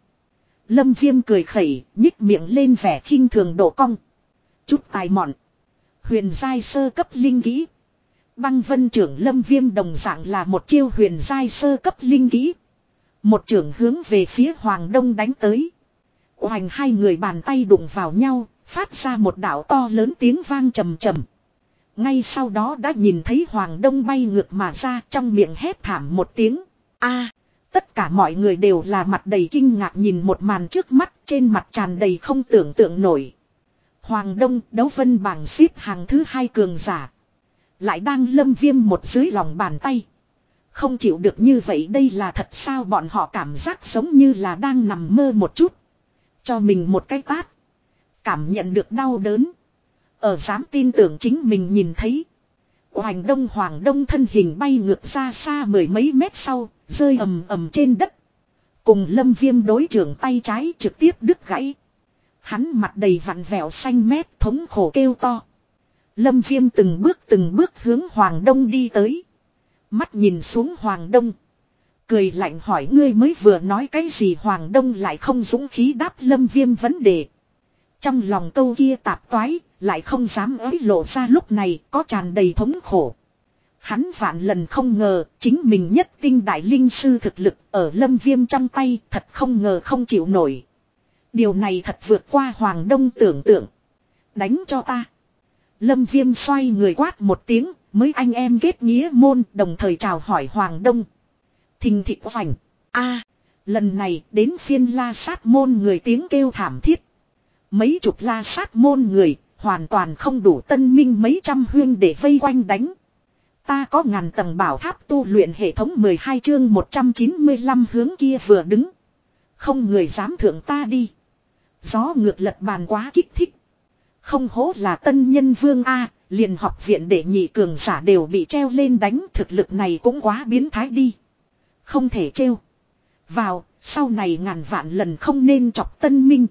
Lâm viêm cười khẩy, nhích miệng lên vẻ khinh thường độ cong. Chút tài mọn. Huyền giai sơ cấp linh khí. Băng vân trưởng lâm viêm đồng dạng là một chiêu huyền giai sơ cấp linh kỹ. Một trưởng hướng về phía Hoàng Đông đánh tới. Hoành hai người bàn tay đụng vào nhau, phát ra một đảo to lớn tiếng vang trầm trầm. Ngay sau đó đã nhìn thấy Hoàng Đông bay ngược mà ra trong miệng hét thảm một tiếng. a tất cả mọi người đều là mặt đầy kinh ngạc nhìn một màn trước mắt trên mặt tràn đầy không tưởng tượng nổi. Hoàng Đông đấu vân bảng xếp hàng thứ hai cường giả. Lại đang lâm viêm một dưới lòng bàn tay. Không chịu được như vậy đây là thật sao bọn họ cảm giác giống như là đang nằm mơ một chút. Cho mình một cái tát. Cảm nhận được đau đớn. Ở dám tin tưởng chính mình nhìn thấy. Hoành đông hoàng đông thân hình bay ngược ra xa mười mấy mét sau, rơi ầm ầm trên đất. Cùng lâm viêm đối trưởng tay trái trực tiếp đứt gãy. Hắn mặt đầy vặn vẹo xanh mét thống khổ kêu to. Lâm viêm từng bước từng bước hướng Hoàng Đông đi tới. Mắt nhìn xuống Hoàng Đông. Cười lạnh hỏi ngươi mới vừa nói cái gì Hoàng Đông lại không dũng khí đáp lâm viêm vấn đề. Trong lòng câu kia tạp toái, lại không dám ới lộ ra lúc này có tràn đầy thống khổ. Hắn vạn lần không ngờ, chính mình nhất tinh đại linh sư thực lực ở lâm viêm trong tay thật không ngờ không chịu nổi. Điều này thật vượt qua Hoàng Đông tưởng tượng. Đánh cho ta. Lâm Viêm xoay người quát một tiếng, mới anh em kết nghĩa môn đồng thời chào hỏi Hoàng Đông. Thình thịt vành. a lần này đến phiên la sát môn người tiếng kêu thảm thiết. Mấy chục la sát môn người, hoàn toàn không đủ tân minh mấy trăm huyên để vây quanh đánh. Ta có ngàn tầng bảo tháp tu luyện hệ thống 12 chương 195 hướng kia vừa đứng. Không người dám thượng ta đi. Gió ngược lật bàn quá kích thích. Không hố là tân nhân vương A, liền học viện để nhị cường giả đều bị treo lên đánh thực lực này cũng quá biến thái đi. Không thể treo. Vào, sau này ngàn vạn lần không nên chọc tân minh.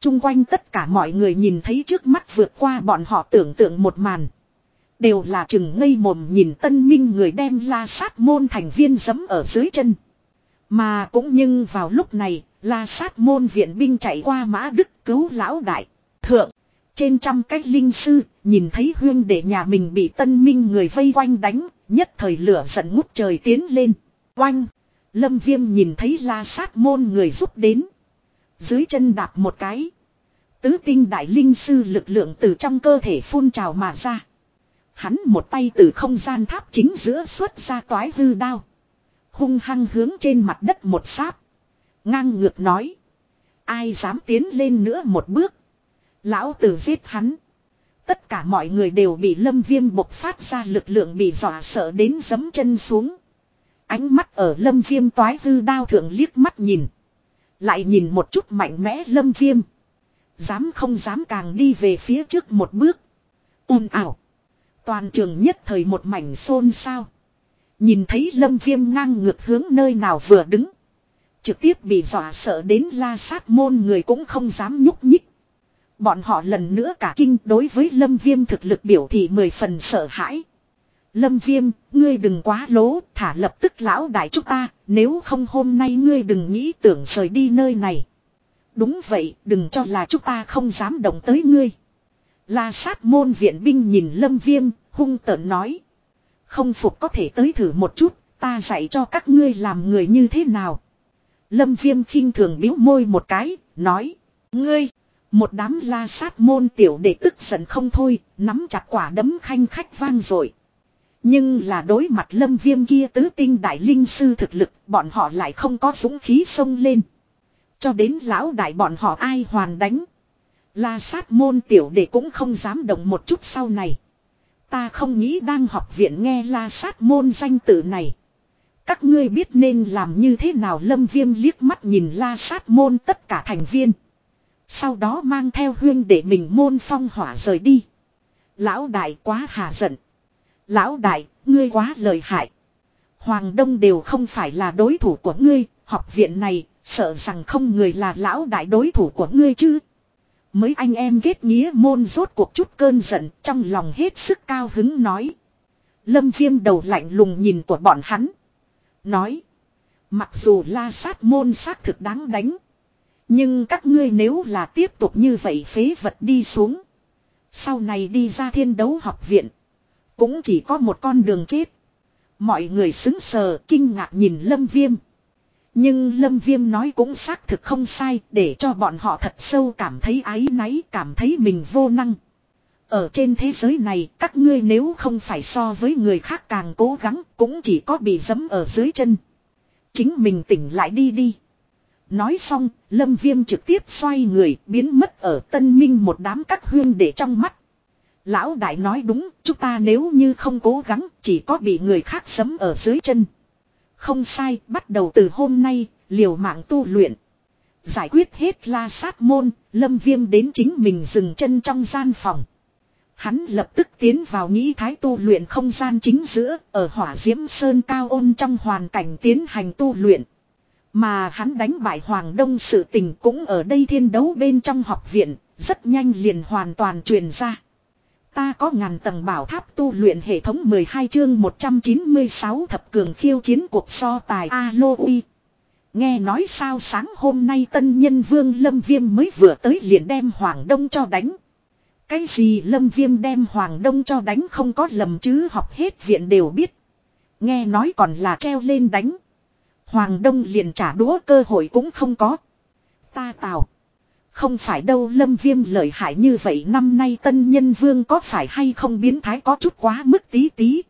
Trung quanh tất cả mọi người nhìn thấy trước mắt vượt qua bọn họ tưởng tượng một màn. Đều là chừng ngây mồm nhìn tân minh người đem la sát môn thành viên giấm ở dưới chân. Mà cũng nhưng vào lúc này, la sát môn viện binh chạy qua mã đức cứu lão đại. Thượng, trên trăm cách linh sư, nhìn thấy huyên để nhà mình bị tân minh người vây quanh đánh, nhất thời lửa giận ngút trời tiến lên. Oanh! Lâm viêm nhìn thấy la sát môn người giúp đến. Dưới chân đạp một cái. Tứ tinh đại linh sư lực lượng từ trong cơ thể phun trào mà ra. Hắn một tay từ không gian tháp chính giữa xuất ra toái hư đao. Hung hăng hướng trên mặt đất một sáp. Ngang ngược nói. Ai dám tiến lên nữa một bước. Lão tử giết hắn. Tất cả mọi người đều bị lâm viêm bộc phát ra lực lượng bị dọa sợ đến giấm chân xuống. Ánh mắt ở lâm viêm toái hư đao thượng liếc mắt nhìn. Lại nhìn một chút mạnh mẽ lâm viêm. Dám không dám càng đi về phía trước một bước. Un ảo. Toàn trường nhất thời một mảnh xôn xao. Nhìn thấy lâm viêm ngang ngược hướng nơi nào vừa đứng. Trực tiếp bị dọa sợ đến la sát môn người cũng không dám nhúc nhích. Bọn họ lần nữa cả kinh đối với lâm viêm thực lực biểu thị mười phần sợ hãi. Lâm viêm, ngươi đừng quá lố, thả lập tức lão đại chúng ta, nếu không hôm nay ngươi đừng nghĩ tưởng rời đi nơi này. Đúng vậy, đừng cho là chúng ta không dám động tới ngươi. La sát môn viện binh nhìn lâm viêm, hung tợn nói. Không phục có thể tới thử một chút, ta dạy cho các ngươi làm người như thế nào. Lâm viêm khinh thường biếu môi một cái, nói. Ngươi, một đám la sát môn tiểu đệ tức giận không thôi, nắm chặt quả đấm khanh khách vang rồi. Nhưng là đối mặt lâm viêm kia tứ tinh đại linh sư thực lực, bọn họ lại không có dũng khí sông lên. Cho đến lão đại bọn họ ai hoàn đánh. La sát môn tiểu đệ cũng không dám động một chút sau này. Ta không nghĩ đang học viện nghe la sát môn danh tử này. Các ngươi biết nên làm như thế nào lâm viêm liếc mắt nhìn la sát môn tất cả thành viên. Sau đó mang theo huyên để mình môn phong hỏa rời đi. Lão đại quá hà giận. Lão đại, ngươi quá lời hại. Hoàng Đông đều không phải là đối thủ của ngươi, học viện này, sợ rằng không người là lão đại đối thủ của ngươi chứ. Mấy anh em kết nghĩa môn rốt cuộc chút cơn giận, trong lòng hết sức cao hứng nói. Lâm viêm đầu lạnh lùng nhìn của bọn hắn. Nói. Mặc dù la sát môn xác thực đáng đánh. Nhưng các ngươi nếu là tiếp tục như vậy phế vật đi xuống. Sau này đi ra thiên đấu học viện. Cũng chỉ có một con đường chết. Mọi người xứng sờ kinh ngạc nhìn Lâm Viêm. Nhưng Lâm Viêm nói cũng xác thực không sai để cho bọn họ thật sâu cảm thấy ái náy, cảm thấy mình vô năng. Ở trên thế giới này, các ngươi nếu không phải so với người khác càng cố gắng, cũng chỉ có bị dấm ở dưới chân. Chính mình tỉnh lại đi đi. Nói xong, Lâm Viêm trực tiếp xoay người biến mất ở tân minh một đám các huyên để trong mắt. Lão đại nói đúng, chúng ta nếu như không cố gắng, chỉ có bị người khác sấm ở dưới chân. Không sai, bắt đầu từ hôm nay, liều mạng tu luyện. Giải quyết hết la sát môn, lâm viêm đến chính mình dừng chân trong gian phòng. Hắn lập tức tiến vào nghĩ thái tu luyện không gian chính giữa, ở hỏa diễm sơn cao ôn trong hoàn cảnh tiến hành tu luyện. Mà hắn đánh bại Hoàng Đông sự tình cũng ở đây thiên đấu bên trong học viện, rất nhanh liền hoàn toàn truyền ra. Ta có ngàn tầng bảo tháp tu luyện hệ thống 12 chương 196 thập cường khiêu chiến cuộc so tài Alo uy. Nghe nói sao sáng hôm nay tân nhân vương Lâm Viêm mới vừa tới liền đem Hoàng Đông cho đánh. Cái gì Lâm Viêm đem Hoàng Đông cho đánh không có lầm chứ học hết viện đều biết. Nghe nói còn là treo lên đánh. Hoàng Đông liền trả đũa cơ hội cũng không có. Ta tào. Không phải đâu lâm viêm lợi hại như vậy năm nay tân nhân vương có phải hay không biến thái có chút quá mức tí tí.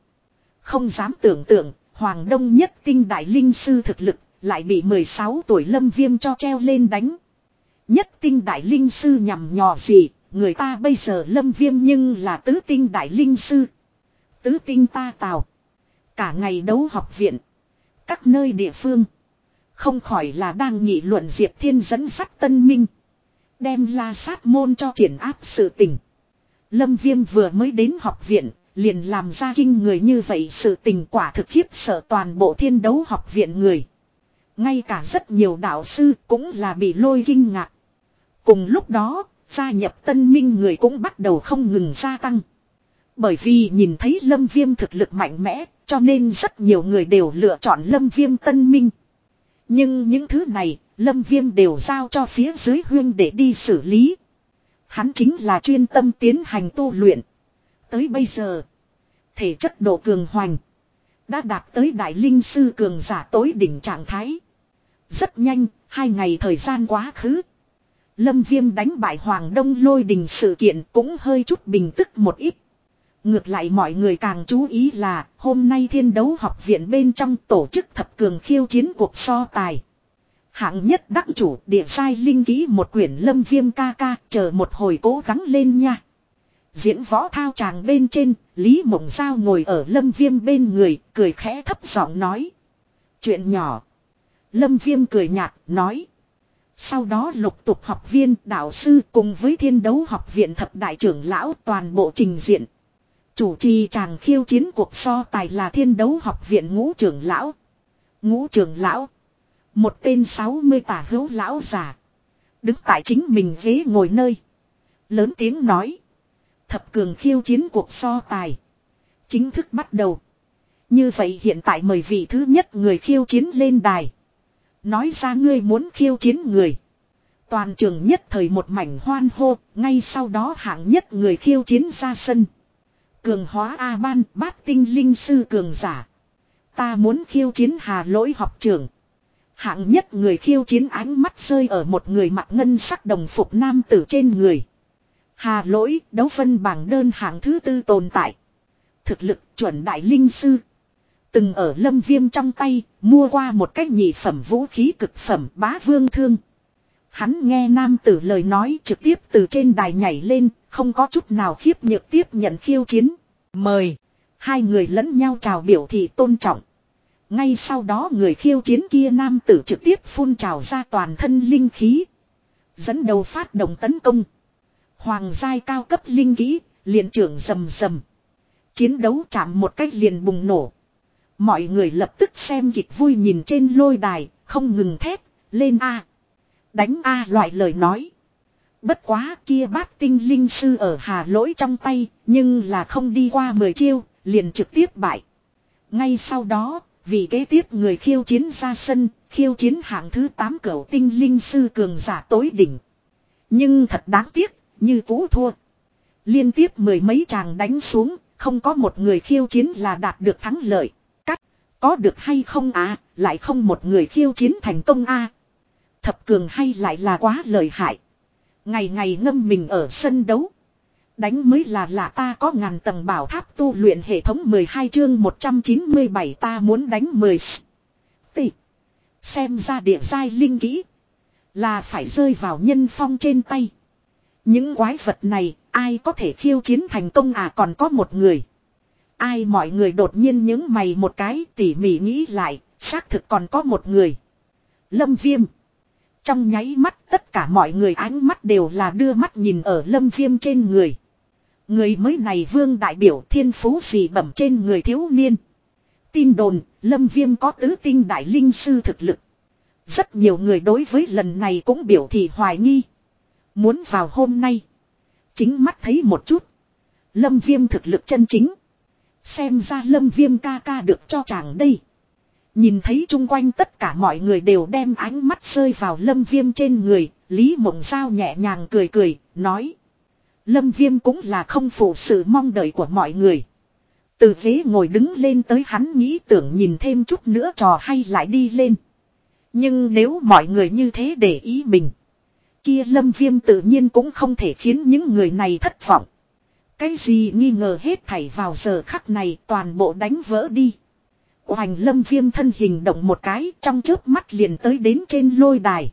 Không dám tưởng tượng, Hoàng Đông nhất tinh đại linh sư thực lực, lại bị 16 tuổi lâm viêm cho treo lên đánh. Nhất tinh đại linh sư nhằm nhò gì, người ta bây giờ lâm viêm nhưng là tứ tinh đại linh sư. Tứ tinh ta tào. Cả ngày đấu học viện. Các nơi địa phương. Không khỏi là đang nghị luận Diệp Thiên dẫn sắt tân minh. Đem la sát môn cho triển áp sự tình. Lâm Viêm vừa mới đến học viện, liền làm ra kinh người như vậy sự tình quả thực khiếp sợ toàn bộ thiên đấu học viện người. Ngay cả rất nhiều đạo sư cũng là bị lôi kinh ngạc. Cùng lúc đó, gia nhập tân minh người cũng bắt đầu không ngừng gia tăng. Bởi vì nhìn thấy lâm viêm thực lực mạnh mẽ, cho nên rất nhiều người đều lựa chọn lâm viêm tân minh. Nhưng những thứ này, lâm viêm đều giao cho phía dưới huyên để đi xử lý. Hắn chính là chuyên tâm tiến hành tu luyện. Tới bây giờ, thể chất độ cường hoành, đã đạt tới đại linh sư cường giả tối đỉnh trạng thái. Rất nhanh, hai ngày thời gian quá khứ. Lâm Viêm đánh bại Hoàng Đông lôi đình sự kiện cũng hơi chút bình tức một ít. Ngược lại mọi người càng chú ý là hôm nay thiên đấu học viện bên trong tổ chức thập cường khiêu chiến cuộc so tài. Hạng nhất đắc chủ địa sai linh ký một quyển lâm viêm ca ca chờ một hồi cố gắng lên nha. Diễn võ thao tràng bên trên, Lý Mộng Giao ngồi ở lâm viêm bên người, cười khẽ thấp giọng nói. Chuyện nhỏ. Lâm viêm cười nhạt, nói. Sau đó lục tục học viên, đạo sư cùng với thiên đấu học viện thập đại trưởng lão toàn bộ trình diện. Chủ trì chàng khiêu chiến cuộc so tài là thiên đấu học viện ngũ trưởng lão. Ngũ trưởng lão. Một tên 60 tả hữu lão già. Đứng tại chính mình ghế ngồi nơi. Lớn tiếng nói. Thập cường khiêu chiến cuộc so tài. Chính thức bắt đầu. Như vậy hiện tại mời vị thứ nhất người khiêu chiến lên đài. Nói ra ngươi muốn khiêu chiến người. Toàn trường nhất thời một mảnh hoan hô, ngay sau đó hạng nhất người khiêu chiến ra sân. Cường hóa A-ban bát tinh linh sư cường giả. Ta muốn khiêu chiến hà lỗi học trưởng. Hạng nhất người khiêu chiến ánh mắt rơi ở một người mặc ngân sắc đồng phục nam tử trên người. Hà lỗi đấu phân bảng đơn hạng thứ tư tồn tại. Thực lực chuẩn đại linh sư. Từng ở lâm viêm trong tay, mua qua một cách nhị phẩm vũ khí cực phẩm bá vương thương. Hắn nghe nam tử lời nói trực tiếp từ trên đài nhảy lên, không có chút nào khiếp nhược tiếp nhận khiêu chiến. Mời. Hai người lẫn nhau chào biểu thị tôn trọng. Ngay sau đó người khiêu chiến kia nam tử trực tiếp phun trào ra toàn thân linh khí. Dẫn đầu phát động tấn công. Hoàng giai cao cấp linh khí, liền trưởng rầm rầm. Chiến đấu chạm một cách liền bùng nổ. Mọi người lập tức xem kịch vui nhìn trên lôi đài, không ngừng thét, lên A. Đánh A loại lời nói. Bất quá kia bát tinh linh sư ở hà lỗi trong tay, nhưng là không đi qua 10 chiêu, liền trực tiếp bại. Ngay sau đó, vì kế tiếp người khiêu chiến ra sân, khiêu chiến hạng thứ 8 cửu tinh linh sư cường giả tối đỉnh. Nhưng thật đáng tiếc, như cũ thua. Liên tiếp mười mấy chàng đánh xuống, không có một người khiêu chiến là đạt được thắng lợi. Cắt, có được hay không à, lại không một người khiêu chiến thành công a Thập cường hay lại là quá lợi hại. Ngày ngày ngâm mình ở sân đấu. Đánh mới là lạ ta có ngàn tầng bảo tháp tu luyện hệ thống 12 chương 197 ta muốn đánh 10 tỷ. Xem ra địa giai linh kỹ. Là phải rơi vào nhân phong trên tay. Những quái vật này ai có thể khiêu chiến thành công à còn có một người. Ai mọi người đột nhiên những mày một cái tỉ mỉ nghĩ lại, xác thực còn có một người. Lâm Viêm. Trong nháy mắt tất cả mọi người ánh mắt đều là đưa mắt nhìn ở lâm viêm trên người. Người mới này vương đại biểu thiên phú gì bẩm trên người thiếu niên. Tin đồn, lâm viêm có tứ tinh đại linh sư thực lực. Rất nhiều người đối với lần này cũng biểu thị hoài nghi. Muốn vào hôm nay. Chính mắt thấy một chút. Lâm viêm thực lực chân chính. Xem ra lâm viêm ca ca được cho chàng đây. Nhìn thấy chung quanh tất cả mọi người đều đem ánh mắt rơi vào lâm viêm trên người, Lý Mộng Giao nhẹ nhàng cười cười, nói. Lâm viêm cũng là không phụ sự mong đợi của mọi người. Từ ghế ngồi đứng lên tới hắn nghĩ tưởng nhìn thêm chút nữa trò hay lại đi lên. Nhưng nếu mọi người như thế để ý mình. Kia lâm viêm tự nhiên cũng không thể khiến những người này thất vọng. Cái gì nghi ngờ hết thảy vào giờ khắc này toàn bộ đánh vỡ đi. Hoành lâm viêm thân hình động một cái trong trước mắt liền tới đến trên lôi đài.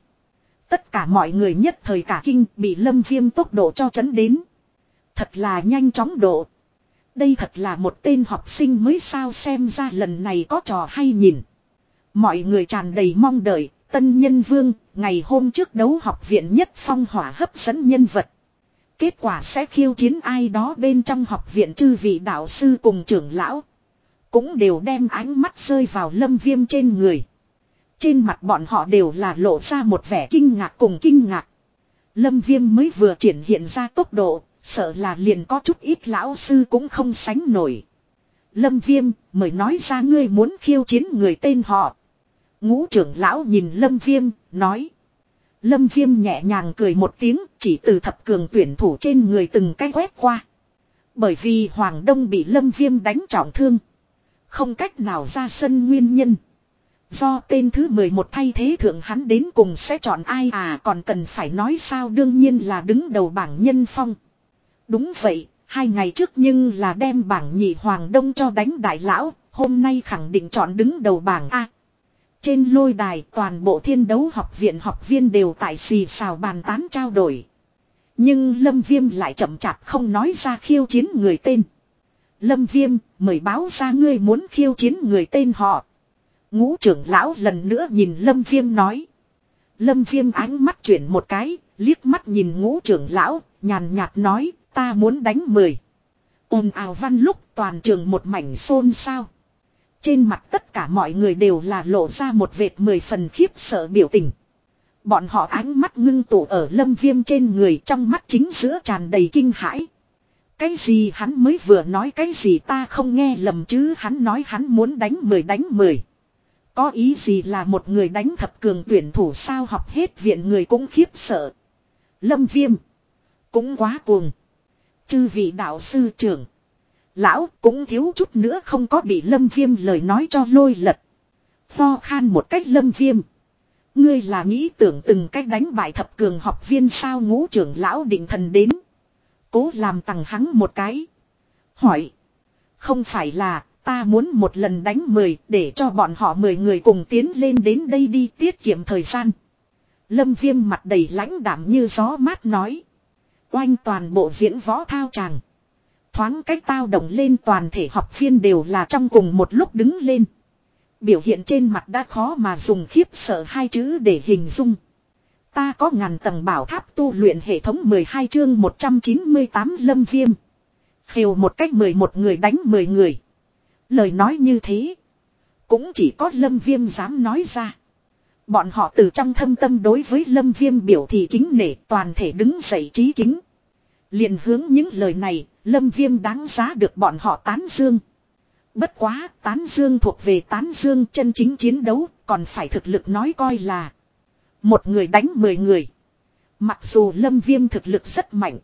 Tất cả mọi người nhất thời cả kinh bị lâm viêm tốc độ cho chấn đến. Thật là nhanh chóng độ. Đây thật là một tên học sinh mới sao xem ra lần này có trò hay nhìn. Mọi người tràn đầy mong đợi, tân nhân vương, ngày hôm trước đấu học viện nhất phong hỏa hấp dẫn nhân vật. Kết quả sẽ khiêu chiến ai đó bên trong học viện chư vị đạo sư cùng trưởng lão. Cũng đều đem ánh mắt rơi vào lâm viêm trên người. Trên mặt bọn họ đều là lộ ra một vẻ kinh ngạc cùng kinh ngạc. Lâm viêm mới vừa triển hiện ra tốc độ, sợ là liền có chút ít lão sư cũng không sánh nổi. Lâm viêm, mới nói ra ngươi muốn khiêu chiến người tên họ. Ngũ trưởng lão nhìn lâm viêm, nói. Lâm viêm nhẹ nhàng cười một tiếng, chỉ từ thập cường tuyển thủ trên người từng cái quét qua. Bởi vì Hoàng Đông bị lâm viêm đánh trọng thương. Không cách nào ra sân nguyên nhân. Do tên thứ 11 thay thế thượng hắn đến cùng sẽ chọn ai à còn cần phải nói sao đương nhiên là đứng đầu bảng nhân phong. Đúng vậy, hai ngày trước nhưng là đem bảng nhị hoàng đông cho đánh đại lão, hôm nay khẳng định chọn đứng đầu bảng A. Trên lôi đài toàn bộ thiên đấu học viện học viên đều tại xì xào bàn tán trao đổi. Nhưng Lâm Viêm lại chậm chạp không nói ra khiêu chiến người tên. Lâm Viêm, mời báo ra ngươi muốn khiêu chiến người tên họ. Ngũ trưởng lão lần nữa nhìn Lâm Viêm nói. Lâm Viêm ánh mắt chuyển một cái, liếc mắt nhìn ngũ trưởng lão, nhàn nhạt nói, ta muốn đánh mười. ồn ào văn lúc toàn trường một mảnh xôn xao. Trên mặt tất cả mọi người đều là lộ ra một vệt mười phần khiếp sợ biểu tình. Bọn họ ánh mắt ngưng tụ ở lâm viêm trên người trong mắt chính giữa tràn đầy kinh hãi. Cái gì hắn mới vừa nói cái gì ta không nghe lầm chứ hắn nói hắn muốn đánh mười đánh mười. Có ý gì là một người đánh thập cường tuyển thủ sao học hết viện người cũng khiếp sợ. Lâm viêm. Cũng quá cuồng. Chư vị đạo sư trưởng. Lão cũng thiếu chút nữa không có bị lâm viêm lời nói cho lôi lật. Tho khan một cách lâm viêm. Ngươi là nghĩ tưởng từng cách đánh bại thập cường học viên sao ngũ trưởng lão định thần đến. Cố làm tặng hắn một cái. Hỏi. Không phải là ta muốn một lần đánh mười để cho bọn họ mười người cùng tiến lên đến đây đi tiết kiệm thời gian. Lâm viêm mặt đầy lãnh đảm như gió mát nói. Oanh toàn bộ diễn võ thao tràng. Thoáng cách tao động lên toàn thể học viên đều là trong cùng một lúc đứng lên. Biểu hiện trên mặt đã khó mà dùng khiếp sợ hai chữ để hình dung. Ta có ngàn tầng bảo tháp tu luyện hệ thống 12 chương 198 lâm viêm. Phều một cách 11 người đánh 10 người. Lời nói như thế. Cũng chỉ có lâm viêm dám nói ra. Bọn họ từ trong thâm tâm đối với lâm viêm biểu thị kính nể toàn thể đứng dậy trí kính. liền hướng những lời này, lâm viêm đáng giá được bọn họ tán dương. Bất quá, tán dương thuộc về tán dương chân chính chiến đấu, còn phải thực lực nói coi là. Một người đánh mười người. Mặc dù lâm viêm thực lực rất mạnh.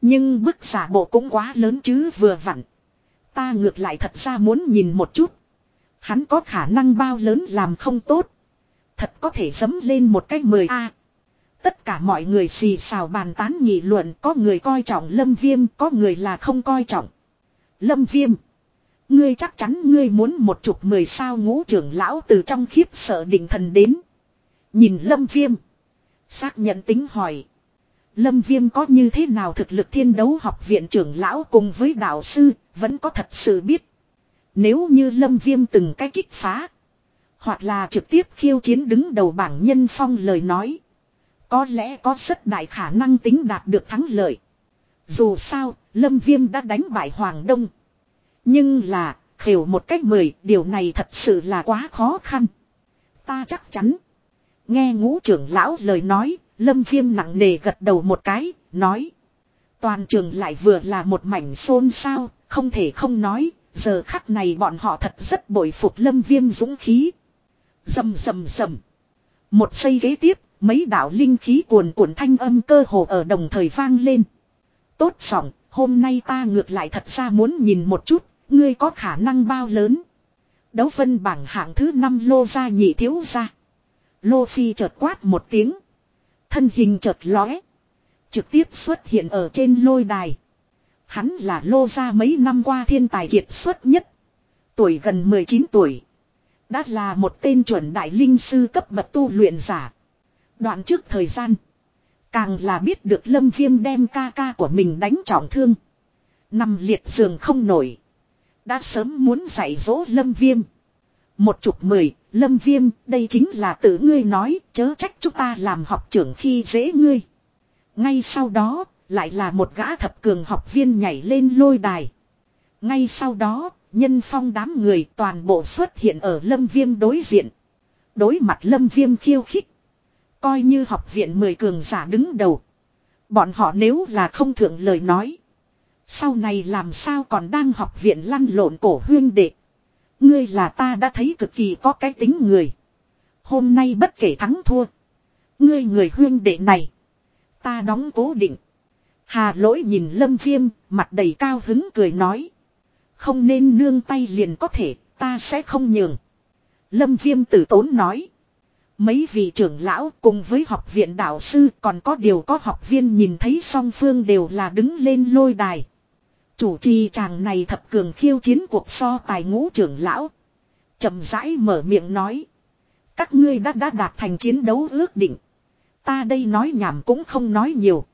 Nhưng bức giả bộ cũng quá lớn chứ vừa vặn. Ta ngược lại thật ra muốn nhìn một chút. Hắn có khả năng bao lớn làm không tốt. Thật có thể dấm lên một cách mười a Tất cả mọi người xì xào bàn tán nghị luận, có người coi trọng lâm viêm, có người là không coi trọng. Lâm viêm. Ngươi chắc chắn ngươi muốn một chục mười sao ngũ trưởng lão từ trong khiếp sợ định thần đến. Nhìn lâm viêm. Xác nhận tính hỏi. Lâm viêm có như thế nào thực lực thiên đấu học viện trưởng lão cùng với đạo sư vẫn có thật sự biết. Nếu như lâm viêm từng cái kích phá. Hoặc là trực tiếp khiêu chiến đứng đầu bảng nhân phong lời nói. Có lẽ có rất đại khả năng tính đạt được thắng lợi. Dù sao, Lâm Viêm đã đánh bại Hoàng Đông. Nhưng là, khều một cách mười, điều này thật sự là quá khó khăn. Ta chắc chắn. Nghe ngũ trưởng lão lời nói, Lâm Viêm nặng nề gật đầu một cái, nói. Toàn trường lại vừa là một mảnh xôn xao, không thể không nói, giờ khắc này bọn họ thật rất bội phục Lâm Viêm dũng khí. Dầm dầm dầm. Một giây ghế tiếp, mấy đạo linh khí cuồn cuộn thanh âm cơ hồ ở đồng thời vang lên. Tốt giọng, hôm nay ta ngược lại thật ra muốn nhìn một chút, ngươi có khả năng bao lớn. Đấu phân bảng hạng thứ 5 lô ra nhị thiếu ra. Lô phi chợt quát một tiếng. Thân hình chợt lóe. Trực tiếp xuất hiện ở trên lôi đài. Hắn là lô ra mấy năm qua thiên tài kiệt xuất nhất. Tuổi gần 19 tuổi. Đã là một tên chuẩn đại linh sư cấp bậc tu luyện giả. Đoạn trước thời gian. Càng là biết được lâm viêm đem ca ca của mình đánh trọng thương. Nằm liệt giường không nổi. Đã sớm muốn dạy dỗ lâm viêm. Một chục mười, lâm viêm, đây chính là tự ngươi nói, chớ trách chúng ta làm học trưởng khi dễ ngươi. Ngay sau đó, lại là một gã thập cường học viên nhảy lên lôi đài. Ngay sau đó, nhân phong đám người toàn bộ xuất hiện ở lâm viêm đối diện. Đối mặt lâm viêm khiêu khích. Coi như học viện mười cường giả đứng đầu. Bọn họ nếu là không thượng lời nói. Sau này làm sao còn đang học viện lăn lộn cổ huyên đệ. Ngươi là ta đã thấy cực kỳ có cái tính người. Hôm nay bất kể thắng thua. Ngươi người huyên đệ này. Ta đóng cố định. Hà lỗi nhìn lâm viêm, mặt đầy cao hứng cười nói. Không nên nương tay liền có thể, ta sẽ không nhường. Lâm viêm tử tốn nói. Mấy vị trưởng lão cùng với học viện đạo sư còn có điều có học viên nhìn thấy song phương đều là đứng lên lôi đài. Chủ trì chàng này thập cường khiêu chiến cuộc so tài ngũ trưởng lão. chậm rãi mở miệng nói. Các ngươi đã đã đạt thành chiến đấu ước định. Ta đây nói nhảm cũng không nói nhiều.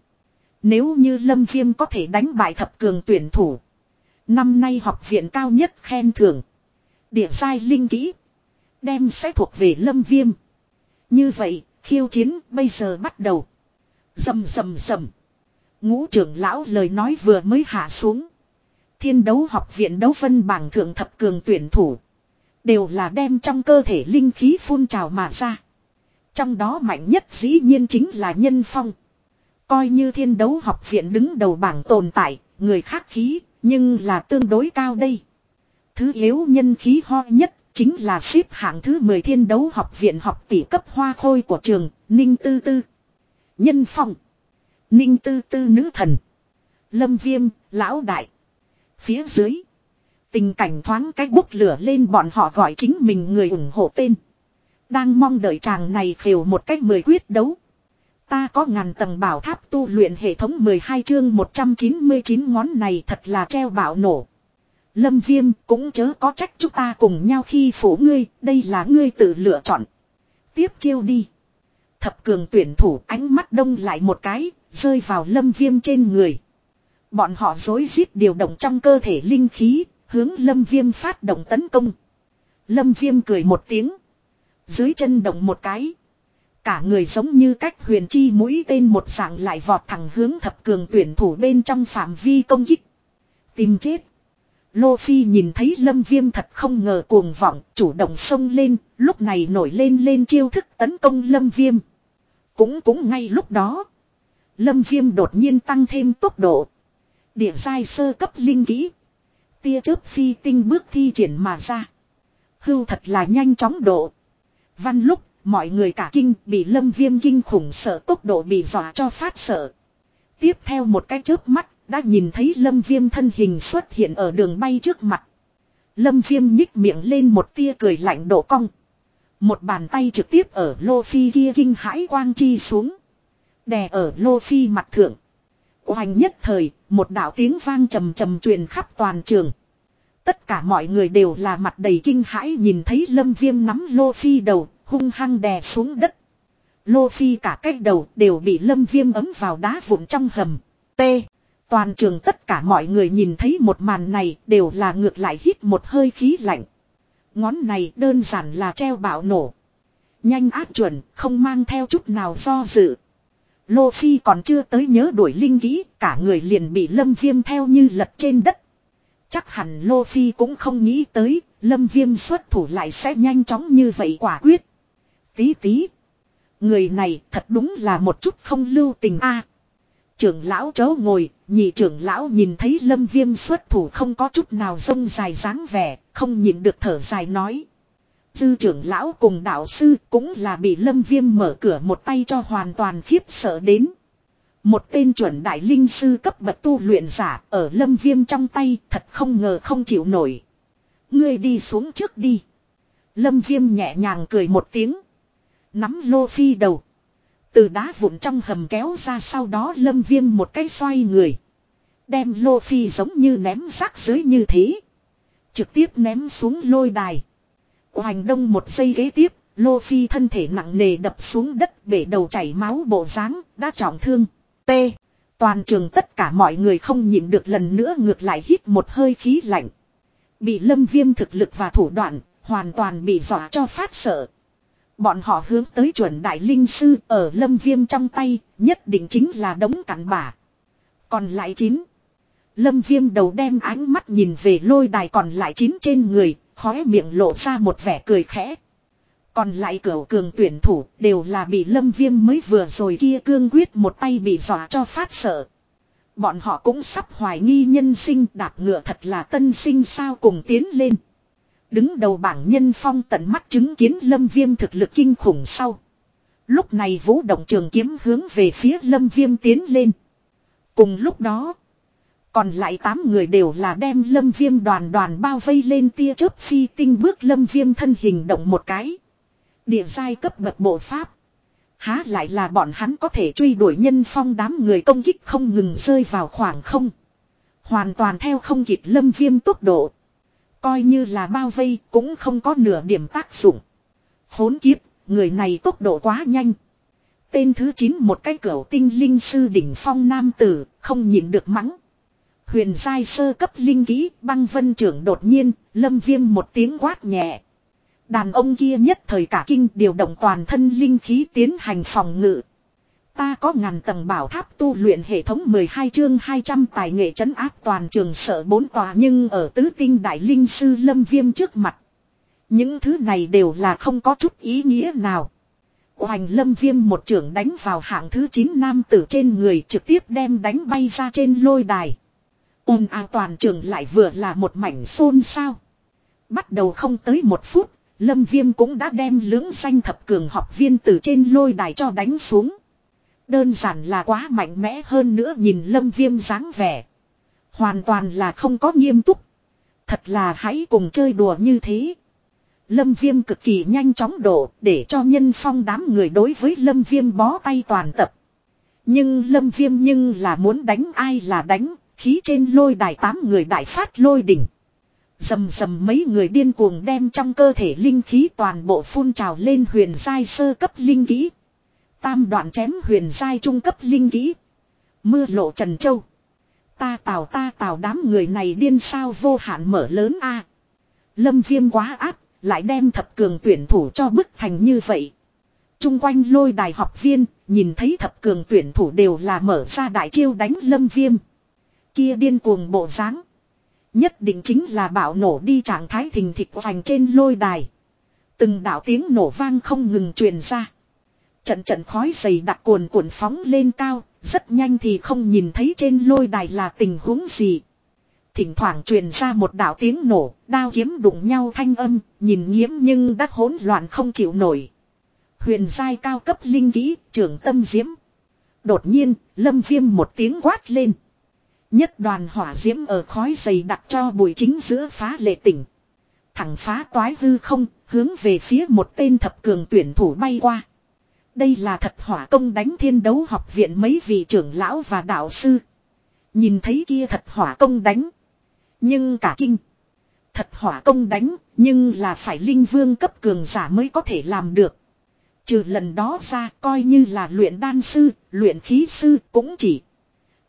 Nếu như Lâm Viêm có thể đánh bại thập cường tuyển thủ. Năm nay học viện cao nhất khen thưởng. Địa sai linh kỹ. Đem sẽ thuộc về Lâm Viêm. Như vậy, khiêu chiến bây giờ bắt đầu. Dầm dầm dầm. Ngũ trưởng lão lời nói vừa mới hạ xuống. Thiên đấu học viện đấu phân bảng thượng thập cường tuyển thủ. Đều là đem trong cơ thể linh khí phun trào mà ra. Trong đó mạnh nhất dĩ nhiên chính là nhân phong. Coi như thiên đấu học viện đứng đầu bảng tồn tại, người khác khí, nhưng là tương đối cao đây. Thứ yếu nhân khí ho nhất chính là xếp hạng thứ 10 thiên đấu học viện học tỷ cấp hoa khôi của trường, Ninh Tư Tư. Nhân phong. Ninh Tư Tư nữ thần. Lâm Viêm, lão đại. Phía dưới. Tình cảnh thoáng cách bốc lửa lên bọn họ gọi chính mình người ủng hộ tên. Đang mong đợi chàng này khều một cách mười quyết đấu. Ta có ngàn tầng bảo tháp tu luyện hệ thống 12 chương 199 ngón này thật là treo bảo nổ. Lâm viêm cũng chớ có trách chúng ta cùng nhau khi phủ ngươi, đây là ngươi tự lựa chọn. Tiếp chiêu đi. Thập cường tuyển thủ ánh mắt đông lại một cái, rơi vào lâm viêm trên người. Bọn họ dối rít điều động trong cơ thể linh khí, hướng lâm viêm phát động tấn công. Lâm viêm cười một tiếng. Dưới chân động một cái. Cả người giống như cách huyền chi mũi tên một dạng lại vọt thẳng hướng thập cường tuyển thủ bên trong phạm vi công kích. Tìm chết. Lô Phi nhìn thấy lâm viêm thật không ngờ cuồng vọng, chủ động xông lên, lúc này nổi lên lên chiêu thức tấn công lâm viêm. Cũng cũng ngay lúc đó, lâm viêm đột nhiên tăng thêm tốc độ. Địa giai sơ cấp linh kỹ. Tia chớp phi tinh bước thi triển mà ra. Hưu thật là nhanh chóng độ. Văn lúc, mọi người cả kinh bị lâm viêm kinh khủng sợ tốc độ bị dọa cho phát sợ. Tiếp theo một cái chớp mắt, đã nhìn thấy lâm viêm thân hình xuất hiện ở đường bay trước mặt. Lâm viêm nhích miệng lên một tia cười lạnh độ cong. Một bàn tay trực tiếp ở lô phi kia kinh hãi quang chi xuống. Đè ở lô phi mặt thượng. hoành nhất thời, một đạo tiếng vang trầm trầm truyền khắp toàn trường. Tất cả mọi người đều là mặt đầy kinh hãi nhìn thấy lâm viêm nắm lô phi đầu, hung hăng đè xuống đất. Lô phi cả cách đầu đều bị lâm viêm ấm vào đá vụn trong hầm. T. Toàn trường tất cả mọi người nhìn thấy một màn này đều là ngược lại hít một hơi khí lạnh. Ngón này đơn giản là treo bạo nổ. Nhanh áp chuẩn, không mang theo chút nào do dự. Lô Phi còn chưa tới nhớ đuổi linh kỹ, cả người liền bị lâm viêm theo như lật trên đất. Chắc hẳn Lô Phi cũng không nghĩ tới, lâm viêm xuất thủ lại sẽ nhanh chóng như vậy quả quyết. Tí tí. Người này thật đúng là một chút không lưu tình a Trưởng lão chớ ngồi, nhị trưởng lão nhìn thấy lâm viêm xuất thủ không có chút nào rông dài dáng vẻ, không nhìn được thở dài nói. Dư trưởng lão cùng đạo sư cũng là bị lâm viêm mở cửa một tay cho hoàn toàn khiếp sợ đến. Một tên chuẩn đại linh sư cấp bậc tu luyện giả ở lâm viêm trong tay thật không ngờ không chịu nổi. Ngươi đi xuống trước đi. Lâm viêm nhẹ nhàng cười một tiếng. Nắm lô phi đầu. Từ đá vụn trong hầm kéo ra sau đó lâm viêm một cái xoay người. Đem lô phi giống như ném rác dưới như thế. Trực tiếp ném xuống lôi đài. Hoành đông một giây ghế tiếp, lô phi thân thể nặng nề đập xuống đất bể đầu chảy máu bộ dáng đã trọng thương. T. Toàn trường tất cả mọi người không nhịn được lần nữa ngược lại hít một hơi khí lạnh. Bị lâm viêm thực lực và thủ đoạn, Hoàn toàn bị dọa cho phát sợ. Bọn họ hướng tới chuẩn đại linh sư ở lâm viêm trong tay, nhất định chính là đống cắn bả. Còn lại chín. Lâm viêm đầu đem ánh mắt nhìn về lôi đài còn lại chín trên người, khóe miệng lộ ra một vẻ cười khẽ. Còn lại cửa cường tuyển thủ đều là bị lâm viêm mới vừa rồi kia cương quyết một tay bị dọa cho phát sợ. Bọn họ cũng sắp hoài nghi nhân sinh đạp ngựa thật là tân sinh sao cùng tiến lên. Đứng đầu bảng nhân phong tận mắt chứng kiến lâm viêm thực lực kinh khủng sau. Lúc này vũ động trường kiếm hướng về phía lâm viêm tiến lên. Cùng lúc đó. Còn lại 8 người đều là đem lâm viêm đoàn đoàn bao vây lên tia chớp phi tinh bước lâm viêm thân hình động một cái. Địa giai cấp bậc bộ pháp. Há lại là bọn hắn có thể truy đuổi nhân phong đám người công kích không ngừng rơi vào khoảng không. Hoàn toàn theo không kịp lâm viêm tốc độ. Coi như là bao vây cũng không có nửa điểm tác dụng. Khốn kiếp, người này tốc độ quá nhanh. Tên thứ 9 một cái cửa tinh linh sư đỉnh phong nam tử, không nhìn được mắng. Huyền giai sơ cấp linh kỹ băng vân trưởng đột nhiên, lâm viêm một tiếng quát nhẹ. Đàn ông kia nhất thời cả kinh điều động toàn thân linh khí tiến hành phòng ngự. Ta có ngàn tầng bảo tháp tu luyện hệ thống 12 chương 200 tài nghệ trấn áp toàn trường sở bốn tòa nhưng ở tứ tinh đại linh sư lâm viêm trước mặt. Những thứ này đều là không có chút ý nghĩa nào. Hoành lâm viêm một trưởng đánh vào hạng thứ 9 nam tử trên người trực tiếp đem đánh bay ra trên lôi đài. Ôn ào toàn trường lại vừa là một mảnh xôn sao. Bắt đầu không tới một phút, lâm viêm cũng đã đem lưỡng danh thập cường học viên từ trên lôi đài cho đánh xuống. Đơn giản là quá mạnh mẽ hơn nữa nhìn lâm viêm dáng vẻ. Hoàn toàn là không có nghiêm túc. Thật là hãy cùng chơi đùa như thế. Lâm viêm cực kỳ nhanh chóng đổ để cho nhân phong đám người đối với lâm viêm bó tay toàn tập. Nhưng lâm viêm nhưng là muốn đánh ai là đánh, khí trên lôi đài tám người đại phát lôi đỉnh. Dầm dầm mấy người điên cuồng đem trong cơ thể linh khí toàn bộ phun trào lên huyền giai sơ cấp linh kỹ. Tam đoạn chém huyền giai trung cấp linh kỹ. Mưa lộ trần châu. Ta tào ta tào đám người này điên sao vô hạn mở lớn a Lâm viêm quá áp, lại đem thập cường tuyển thủ cho bức thành như vậy. Trung quanh lôi đài học viên, nhìn thấy thập cường tuyển thủ đều là mở ra đại chiêu đánh lâm viêm. Kia điên cuồng bộ dáng Nhất định chính là bạo nổ đi trạng thái thình thịch vành trên lôi đài. Từng đạo tiếng nổ vang không ngừng truyền ra. Trận trận khói dày đặc cuồn cuộn phóng lên cao, rất nhanh thì không nhìn thấy trên lôi đài là tình huống gì. Thỉnh thoảng truyền ra một đạo tiếng nổ, đao kiếm đụng nhau thanh âm, nhìn nghiễm nhưng đã hỗn loạn không chịu nổi. Huyền giai cao cấp linh kỹ, trưởng tâm diễm. Đột nhiên, lâm viêm một tiếng quát lên. Nhất đoàn hỏa diễm ở khói dày đặc cho bụi chính giữa phá lệ tỉnh. Thẳng phá toái hư không, hướng về phía một tên thập cường tuyển thủ bay qua. Đây là thật hỏa công đánh thiên đấu học viện mấy vị trưởng lão và đạo sư. Nhìn thấy kia thật hỏa công đánh. Nhưng cả kinh. Thật hỏa công đánh, nhưng là phải linh vương cấp cường giả mới có thể làm được. Trừ lần đó ra coi như là luyện đan sư, luyện khí sư cũng chỉ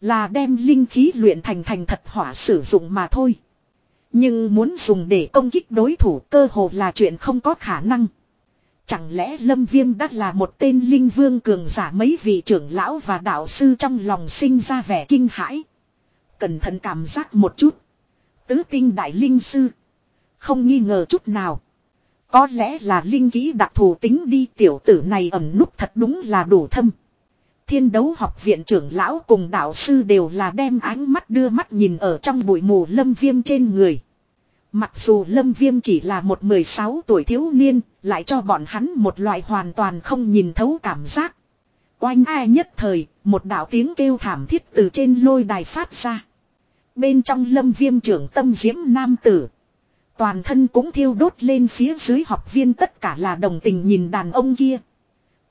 là đem linh khí luyện thành thành thật hỏa sử dụng mà thôi. Nhưng muốn dùng để công kích đối thủ cơ hồ là chuyện không có khả năng. Chẳng lẽ Lâm Viêm đã là một tên linh vương cường giả mấy vị trưởng lão và đạo sư trong lòng sinh ra vẻ kinh hãi. Cẩn thận cảm giác một chút. Tứ tinh đại linh sư. Không nghi ngờ chút nào. Có lẽ là linh kỹ đặc thù tính đi tiểu tử này ẩn núp thật đúng là đủ thâm. Thiên đấu học viện trưởng lão cùng đạo sư đều là đem ánh mắt đưa mắt nhìn ở trong bụi mù lâm viêm trên người. Mặc dù Lâm Viêm chỉ là một 16 tuổi thiếu niên, lại cho bọn hắn một loại hoàn toàn không nhìn thấu cảm giác. Oanh ai nhất thời, một đạo tiếng kêu thảm thiết từ trên lôi đài phát ra. Bên trong Lâm Viêm trưởng tâm diễm nam tử. Toàn thân cũng thiêu đốt lên phía dưới học viên tất cả là đồng tình nhìn đàn ông kia.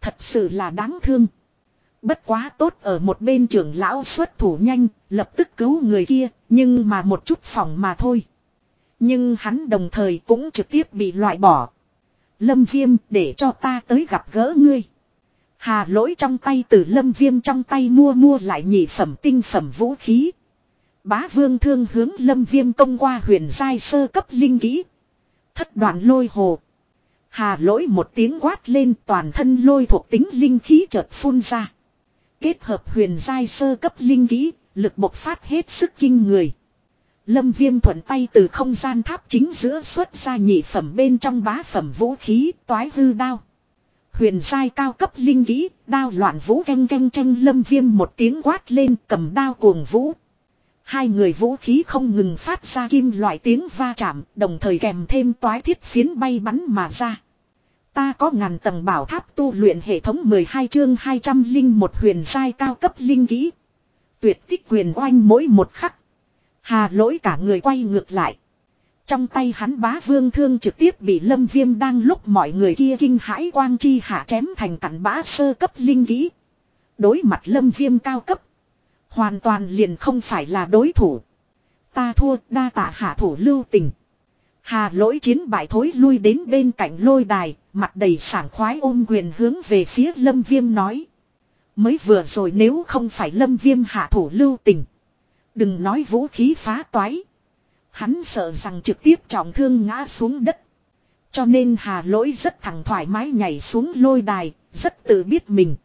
Thật sự là đáng thương. Bất quá tốt ở một bên trưởng lão xuất thủ nhanh, lập tức cứu người kia, nhưng mà một chút phòng mà thôi. Nhưng hắn đồng thời cũng trực tiếp bị loại bỏ. Lâm viêm để cho ta tới gặp gỡ ngươi. Hà lỗi trong tay từ lâm viêm trong tay mua mua lại nhị phẩm tinh phẩm vũ khí. Bá vương thương hướng lâm viêm công qua huyền giai sơ cấp linh kỹ. Thất đoạn lôi hồ. Hà lỗi một tiếng quát lên toàn thân lôi thuộc tính linh khí chợt phun ra. Kết hợp huyền giai sơ cấp linh khí, lực bộc phát hết sức kinh người. Lâm viêm thuận tay từ không gian tháp chính giữa xuất ra nhị phẩm bên trong bá phẩm vũ khí toái hư đao. Huyền giai cao cấp linh kỹ, đao loạn vũ canh canh tranh lâm viêm một tiếng quát lên cầm đao cuồng vũ. Hai người vũ khí không ngừng phát ra kim loại tiếng va chạm, đồng thời kèm thêm toái thiết phiến bay bắn mà ra. Ta có ngàn tầng bảo tháp tu luyện hệ thống 12 chương 200 linh một huyền giai cao cấp linh kỹ. Tuyệt tích quyền oanh mỗi một khắc. Hà lỗi cả người quay ngược lại. Trong tay hắn bá vương thương trực tiếp bị lâm viêm đang lúc mọi người kia kinh hãi quang chi hạ chém thành cảnh bá sơ cấp linh kỹ. Đối mặt lâm viêm cao cấp. Hoàn toàn liền không phải là đối thủ. Ta thua, đa tạ hạ thủ lưu tình. Hà lỗi chiến bại thối lui đến bên cạnh lôi đài, mặt đầy sảng khoái ôm quyền hướng về phía lâm viêm nói. Mới vừa rồi nếu không phải lâm viêm hạ thủ lưu tình. Đừng nói vũ khí phá toái. Hắn sợ rằng trực tiếp trọng thương ngã xuống đất. Cho nên hà lỗi rất thẳng thoải mái nhảy xuống lôi đài, rất tự biết mình.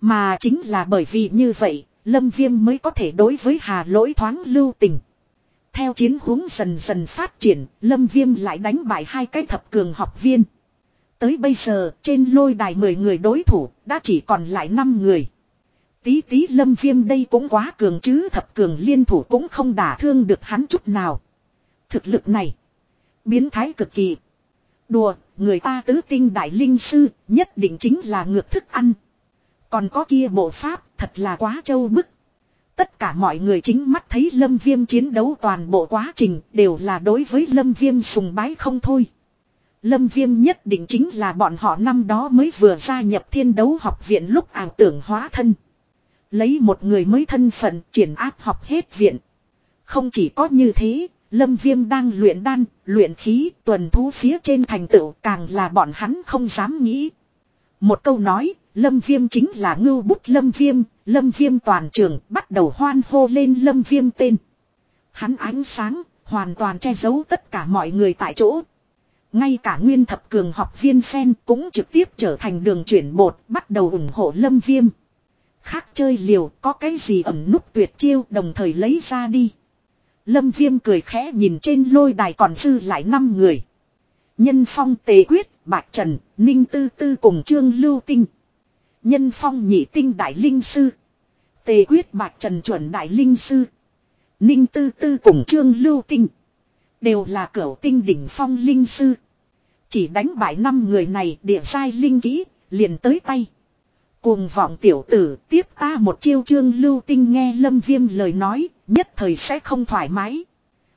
Mà chính là bởi vì như vậy, Lâm Viêm mới có thể đối với hà lỗi thoáng lưu tình. Theo chiến hướng dần dần phát triển, Lâm Viêm lại đánh bại hai cái thập cường học viên. Tới bây giờ, trên lôi đài 10 người đối thủ, đã chỉ còn lại 5 người. Tí tí Lâm Viêm đây cũng quá cường chứ thập cường liên thủ cũng không đả thương được hắn chút nào. Thực lực này, biến thái cực kỳ. Đùa, người ta tứ tinh đại linh sư, nhất định chính là ngược thức ăn. Còn có kia bộ pháp, thật là quá trâu bức. Tất cả mọi người chính mắt thấy Lâm Viêm chiến đấu toàn bộ quá trình đều là đối với Lâm Viêm sùng bái không thôi. Lâm Viêm nhất định chính là bọn họ năm đó mới vừa gia nhập thiên đấu học viện lúc ảo tưởng hóa thân. Lấy một người mới thân phận triển áp học hết viện. Không chỉ có như thế, Lâm Viêm đang luyện đan, luyện khí, tuần thú phía trên thành tựu càng là bọn hắn không dám nghĩ. Một câu nói, Lâm Viêm chính là ngưu bút Lâm Viêm, Lâm Viêm toàn trường bắt đầu hoan hô lên Lâm Viêm tên. Hắn ánh sáng, hoàn toàn che giấu tất cả mọi người tại chỗ. Ngay cả nguyên thập cường học viên fan cũng trực tiếp trở thành đường chuyển bột bắt đầu ủng hộ Lâm Viêm. Khác chơi liều có cái gì ẩn nút tuyệt chiêu đồng thời lấy ra đi. Lâm Viêm cười khẽ nhìn trên lôi đài còn dư lại 5 người. Nhân Phong Tề Quyết, Bạch Trần, Ninh Tư Tư cùng Trương Lưu Tinh. Nhân Phong Nhị Tinh Đại Linh Sư. Tề Quyết Bạch Trần Chuẩn Đại Linh Sư. Ninh Tư Tư cùng Trương Lưu Tinh. Đều là cửu tinh đỉnh phong linh sư. Chỉ đánh bại năm người này địa sai linh kỹ, liền tới tay. Cuồng vọng tiểu tử tiếp ta một chiêu trương lưu tinh nghe lâm viêm lời nói, nhất thời sẽ không thoải mái.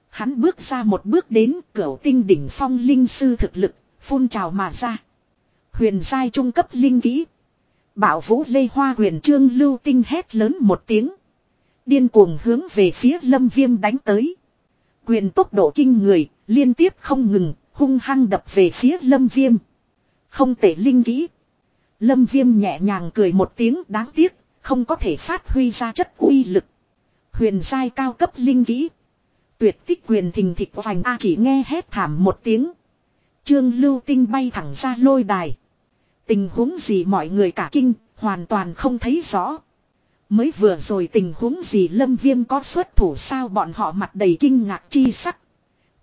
Hắn bước ra một bước đến cửa tinh đỉnh phong linh sư thực lực, phun trào mà ra. Huyền giai trung cấp linh kỹ. Bảo vũ lê hoa huyền trương lưu tinh hét lớn một tiếng. Điên cuồng hướng về phía lâm viêm đánh tới. Quyền tốc độ kinh người, liên tiếp không ngừng, hung hăng đập về phía lâm viêm. Không tệ linh kỹ. Lâm viêm nhẹ nhàng cười một tiếng đáng tiếc, không có thể phát huy ra chất uy lực. Huyền sai cao cấp linh kỹ. Tuyệt tích quyền thình thịch vành A chỉ nghe hét thảm một tiếng. Trương lưu tinh bay thẳng ra lôi đài. Tình huống gì mọi người cả kinh, hoàn toàn không thấy rõ. Mới vừa rồi tình huống gì lâm viêm có xuất thủ sao bọn họ mặt đầy kinh ngạc chi sắc.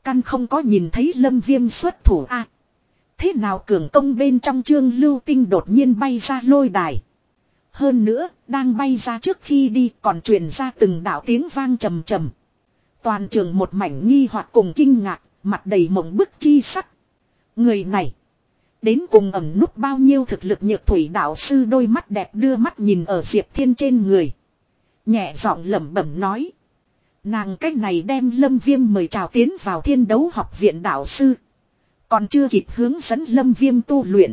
Căn không có nhìn thấy lâm viêm xuất thủ a Thế nào cường công bên trong trương lưu tinh đột nhiên bay ra lôi đài. Hơn nữa, đang bay ra trước khi đi còn truyền ra từng đạo tiếng vang trầm trầm. Toàn trường một mảnh nghi hoặc cùng kinh ngạc, mặt đầy mộng bức chi sắc. Người này, đến cùng ẩm nút bao nhiêu thực lực nhược thủy đạo sư đôi mắt đẹp đưa mắt nhìn ở Diệp Thiên trên người. Nhẹ giọng lẩm bẩm nói. Nàng cách này đem lâm viêm mời chào tiến vào thiên đấu học viện đạo sư. Còn chưa kịp hướng dẫn lâm viêm tu luyện.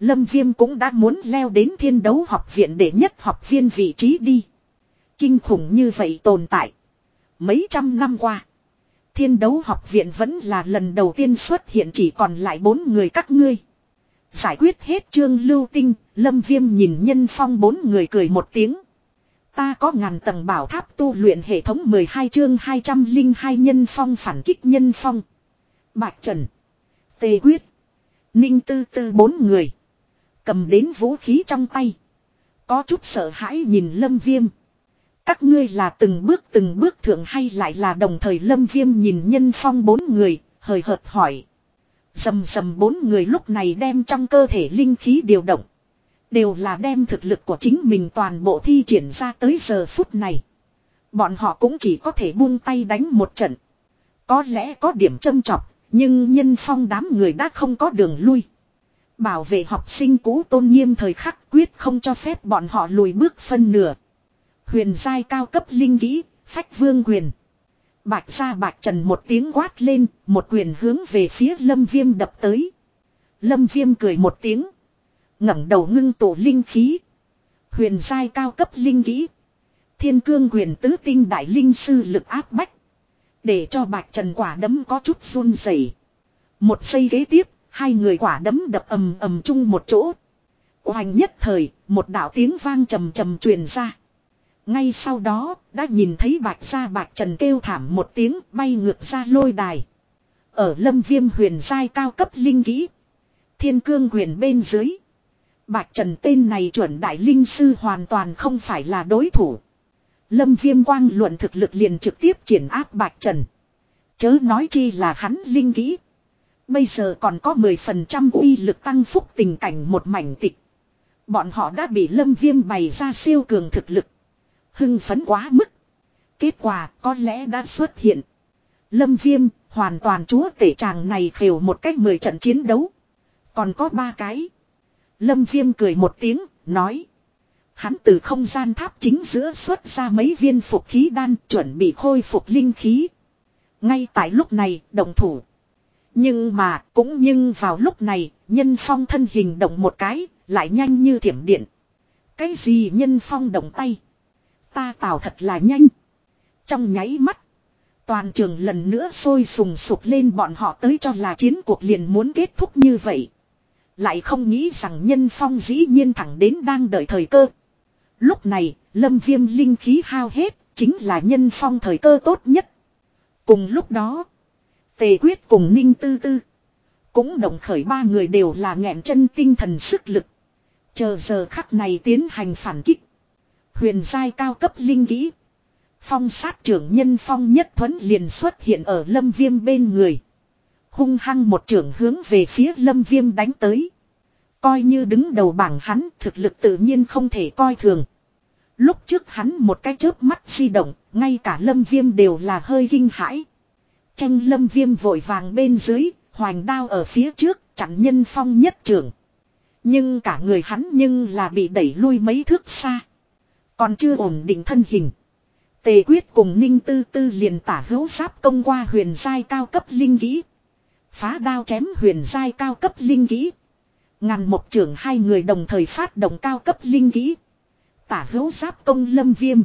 Lâm viêm cũng đã muốn leo đến thiên đấu học viện để nhất học viên vị trí đi. Kinh khủng như vậy tồn tại. Mấy trăm năm qua. Thiên đấu học viện vẫn là lần đầu tiên xuất hiện chỉ còn lại bốn người các ngươi. Giải quyết hết trương lưu tinh, lâm viêm nhìn nhân phong bốn người cười một tiếng. Ta có ngàn tầng bảo tháp tu luyện hệ thống 12 chương 202 nhân phong phản kích nhân phong. Bạch Trần. Tề quyết. Ninh tư tư bốn người. Cầm đến vũ khí trong tay. Có chút sợ hãi nhìn lâm viêm. Các ngươi là từng bước từng bước thượng hay lại là đồng thời lâm viêm nhìn nhân phong bốn người, hời hợt hỏi. Dầm dầm bốn người lúc này đem trong cơ thể linh khí điều động. Đều là đem thực lực của chính mình toàn bộ thi triển ra tới giờ phút này. Bọn họ cũng chỉ có thể buông tay đánh một trận. Có lẽ có điểm châm chọc, nhưng nhân phong đám người đã không có đường lui. Bảo vệ học sinh cũ tôn nghiêm thời khắc quyết không cho phép bọn họ lùi bước phân nửa. Huyền giai cao cấp linh kỹ, phách vương quyền. Bạch ra bạch trần một tiếng quát lên, một quyền hướng về phía lâm viêm đập tới. Lâm viêm cười một tiếng. ngẩng đầu ngưng tổ linh khí. Huyền giai cao cấp linh kỹ. Thiên cương quyền tứ tinh đại linh sư lực áp bách. Để cho bạch trần quả đấm có chút run rẩy Một giây ghế tiếp, hai người quả đấm đập ầm ầm chung một chỗ. Hoành nhất thời, một đạo tiếng vang trầm trầm truyền ra. Ngay sau đó, đã nhìn thấy bạch gia bạch trần kêu thảm một tiếng bay ngược ra lôi đài. Ở lâm viêm huyền giai cao cấp linh kỹ. Thiên cương huyền bên dưới. Bạch trần tên này chuẩn đại linh sư hoàn toàn không phải là đối thủ. Lâm viêm quang luận thực lực liền trực tiếp triển áp bạch trần. Chớ nói chi là hắn linh kỹ. Bây giờ còn có 10% uy lực tăng phúc tình cảnh một mảnh tịch. Bọn họ đã bị lâm viêm bày ra siêu cường thực lực. Hưng phấn quá mức. Kết quả có lẽ đã xuất hiện. Lâm viêm hoàn toàn chúa tể chàng này khều một cách 10 trận chiến đấu. Còn có ba cái. Lâm viêm cười một tiếng, nói. Hắn từ không gian tháp chính giữa xuất ra mấy viên phục khí đan chuẩn bị khôi phục linh khí. Ngay tại lúc này, đồng thủ. Nhưng mà, cũng nhưng vào lúc này, nhân phong thân hình động một cái, lại nhanh như thiểm điện. Cái gì nhân phong động tay? Ta tạo thật là nhanh. Trong nháy mắt. Toàn trường lần nữa sôi sùng sục lên bọn họ tới cho là chiến cuộc liền muốn kết thúc như vậy. Lại không nghĩ rằng nhân phong dĩ nhiên thẳng đến đang đợi thời cơ. Lúc này, lâm viêm linh khí hao hết, chính là nhân phong thời cơ tốt nhất. Cùng lúc đó, tề quyết cùng ninh tư tư. Cũng đồng khởi ba người đều là nghẹn chân tinh thần sức lực. Chờ giờ khắc này tiến hành phản kích. Huyền giai cao cấp linh kỹ. Phong sát trưởng nhân phong nhất thuấn liền xuất hiện ở lâm viêm bên người. Hung hăng một trưởng hướng về phía lâm viêm đánh tới. Coi như đứng đầu bảng hắn thực lực tự nhiên không thể coi thường. Lúc trước hắn một cái chớp mắt di động, ngay cả lâm viêm đều là hơi kinh hãi. Tranh lâm viêm vội vàng bên dưới, hoành đao ở phía trước, chặn nhân phong nhất trưởng. Nhưng cả người hắn nhưng là bị đẩy lui mấy thước xa. Còn chưa ổn định thân hình. Tề quyết cùng ninh tư tư liền tả hữu giáp công qua huyền giai cao cấp linh kỹ. Phá đao chém huyền giai cao cấp linh kỹ. Ngàn một trưởng hai người đồng thời phát động cao cấp linh kỹ. Tả hữu giáp công lâm viêm.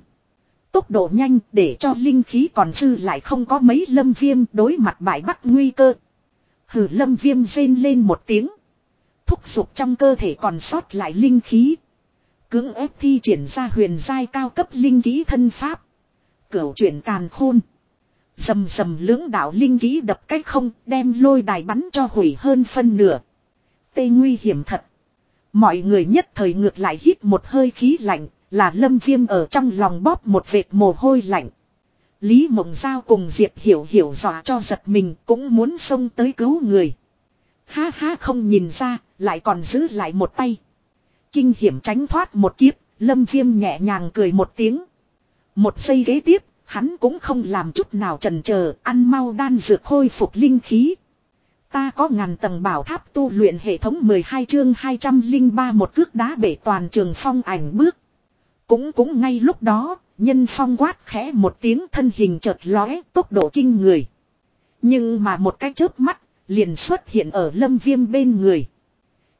Tốc độ nhanh để cho linh khí còn dư lại không có mấy lâm viêm đối mặt bại bắc nguy cơ. Hử lâm viêm rên lên một tiếng. Thúc giục trong cơ thể còn sót lại linh khí. Cưỡng ép thi triển ra huyền giai cao cấp linh ký thân pháp. Cửu chuyển càn khôn. Dầm dầm lưỡng đạo linh ký đập cách không đem lôi đài bắn cho hủy hơn phân nửa. Tê nguy hiểm thật. Mọi người nhất thời ngược lại hít một hơi khí lạnh, là lâm viêm ở trong lòng bóp một vệt mồ hôi lạnh. Lý Mộng Giao cùng Diệp Hiểu Hiểu dọa cho giật mình cũng muốn xông tới cứu người. Ha ha không nhìn ra, lại còn giữ lại một tay. Kinh hiểm tránh thoát một kiếp, lâm viêm nhẹ nhàng cười một tiếng. Một giây ghế tiếp, hắn cũng không làm chút nào trần chờ ăn mau đan dược khôi phục linh khí. Ta có ngàn tầng bảo tháp tu luyện hệ thống 12 chương 203 một cước đá bể toàn trường phong ảnh bước. Cũng cũng ngay lúc đó, nhân phong quát khẽ một tiếng thân hình chợt lóe tốc độ kinh người. Nhưng mà một cái chớp mắt, liền xuất hiện ở lâm viêm bên người.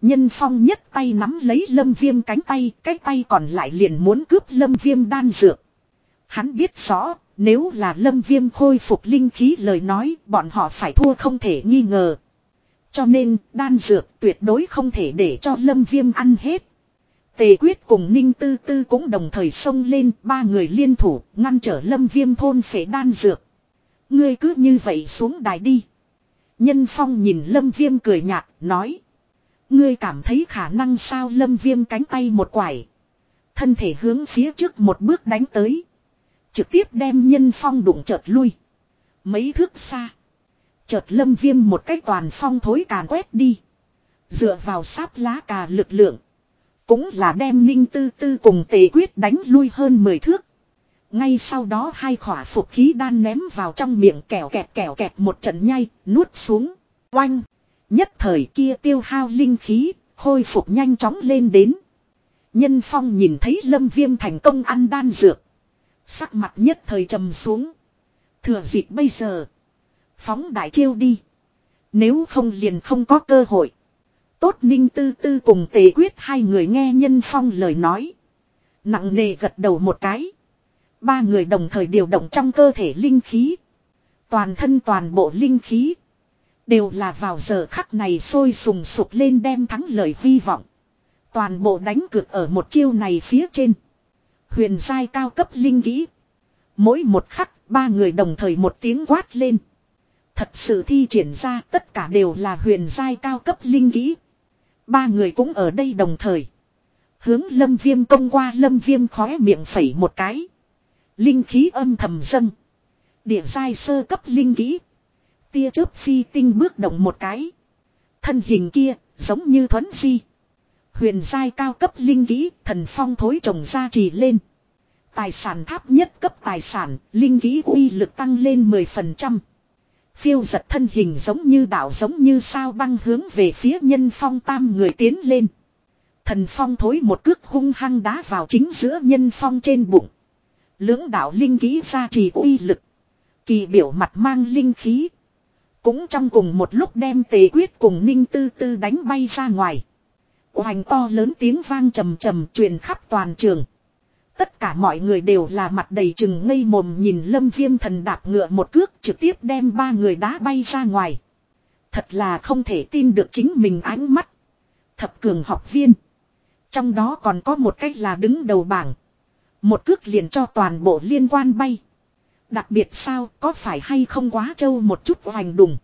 Nhân phong nhất tay nắm lấy lâm viêm cánh tay, cái tay còn lại liền muốn cướp lâm viêm đan dược. Hắn biết rõ, nếu là lâm viêm khôi phục linh khí lời nói, bọn họ phải thua không thể nghi ngờ. Cho nên, đan dược tuyệt đối không thể để cho lâm viêm ăn hết. Tề quyết cùng Ninh Tư Tư cũng đồng thời xông lên, ba người liên thủ, ngăn trở lâm viêm thôn phế đan dược. Ngươi cứ như vậy xuống đài đi. Nhân phong nhìn lâm viêm cười nhạt, nói. Ngươi cảm thấy khả năng sao lâm viêm cánh tay một quải. Thân thể hướng phía trước một bước đánh tới. Trực tiếp đem nhân phong đụng chợt lui. Mấy thước xa. Chợt lâm viêm một cách toàn phong thối càn quét đi. Dựa vào sáp lá cà lực lượng. Cũng là đem ninh tư tư cùng tề quyết đánh lui hơn 10 thước. Ngay sau đó hai khỏa phục khí đan ném vào trong miệng kẹo kẹt kẹo kẹt một trận nhay, nuốt xuống. Oanh! Nhất thời kia tiêu hao linh khí, khôi phục nhanh chóng lên đến. Nhân phong nhìn thấy lâm viêm thành công ăn đan dược. Sắc mặt nhất thời trầm xuống. Thừa dịp bây giờ. Phóng đại chiêu đi. Nếu không liền không có cơ hội. Tốt ninh tư tư cùng tề quyết hai người nghe nhân phong lời nói. Nặng nề gật đầu một cái. Ba người đồng thời điều động trong cơ thể linh khí. Toàn thân toàn bộ linh khí. Đều là vào giờ khắc này sôi sùng sục lên đem thắng lợi hy vọng. Toàn bộ đánh cược ở một chiêu này phía trên. Huyền giai cao cấp linh kỹ. Mỗi một khắc, ba người đồng thời một tiếng quát lên. Thật sự thi triển ra tất cả đều là huyền giai cao cấp linh kỹ. Ba người cũng ở đây đồng thời. Hướng lâm viêm công qua lâm viêm khóe miệng phẩy một cái. Linh khí âm thầm dâng. Địa giai sơ cấp linh kỹ. Tia chớp phi tinh bước động một cái. Thân hình kia, giống như thuấn di. Huyền giai cao cấp linh kỹ, thần phong thối trồng ra trì lên. Tài sản tháp nhất cấp tài sản, linh kỹ uy lực tăng lên 10%. Phiêu giật thân hình giống như đảo giống như sao băng hướng về phía nhân phong tam người tiến lên. Thần phong thối một cước hung hăng đá vào chính giữa nhân phong trên bụng. Lưỡng đạo linh kỹ ra trì uy lực. Kỳ biểu mặt mang linh khí. Cũng trong cùng một lúc đem tề quyết cùng ninh tư tư đánh bay ra ngoài. Hoành to lớn tiếng vang trầm trầm truyền khắp toàn trường. Tất cả mọi người đều là mặt đầy chừng ngây mồm nhìn lâm viêm thần đạp ngựa một cước trực tiếp đem ba người đá bay ra ngoài. Thật là không thể tin được chính mình ánh mắt. Thập cường học viên. Trong đó còn có một cách là đứng đầu bảng. Một cước liền cho toàn bộ liên quan bay. Đặc biệt sao có phải hay không quá trâu một chút hoành đùng.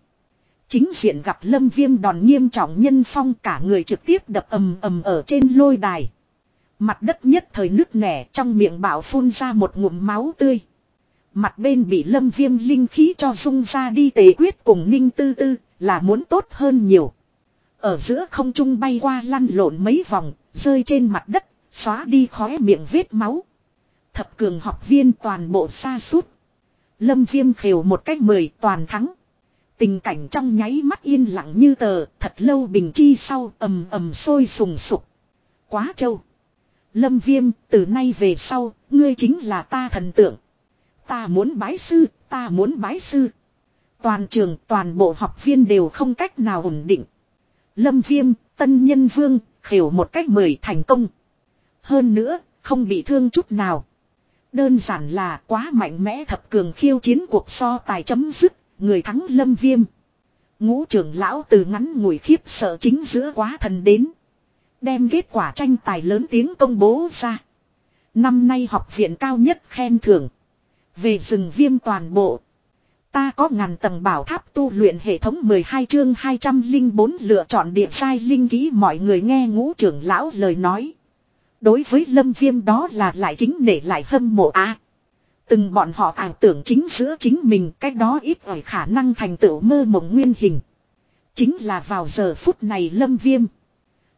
Chính diện gặp lâm viêm đòn nghiêm trọng nhân phong cả người trực tiếp đập ầm ầm ở trên lôi đài. Mặt đất nhất thời nước nẻ trong miệng bảo phun ra một ngụm máu tươi. Mặt bên bị lâm viêm linh khí cho dung ra đi tề quyết cùng ninh tư tư là muốn tốt hơn nhiều. Ở giữa không trung bay qua lăn lộn mấy vòng, rơi trên mặt đất, xóa đi khóe miệng vết máu. Thập cường học viên toàn bộ xa suốt. Lâm viêm khều một cách mười toàn thắng. Tình cảnh trong nháy mắt yên lặng như tờ, thật lâu bình chi sau ầm ầm sôi sùng sục. Quá trâu. Lâm viêm, từ nay về sau, ngươi chính là ta thần tượng. Ta muốn bái sư, ta muốn bái sư. Toàn trường, toàn bộ học viên đều không cách nào ổn định. Lâm viêm, tân nhân vương, khều một cách mười thành công. Hơn nữa, không bị thương chút nào. Đơn giản là quá mạnh mẽ thập cường khiêu chiến cuộc so tài chấm dứt, người thắng lâm viêm. Ngũ trưởng lão từ ngắn ngủi khiếp sợ chính giữa quá thần đến. Đem kết quả tranh tài lớn tiếng công bố ra. Năm nay học viện cao nhất khen thưởng. Về rừng viêm toàn bộ. Ta có ngàn tầng bảo tháp tu luyện hệ thống 12 chương 204 lựa chọn địa sai linh ký mọi người nghe ngũ trưởng lão lời nói. Đối với lâm viêm đó là lại kính nể lại hâm mộ á. từng bọn họ ảo tưởng chính giữa chính mình cách đó ít ỏi khả năng thành tựu mơ mộng nguyên hình. Chính là vào giờ phút này lâm viêm.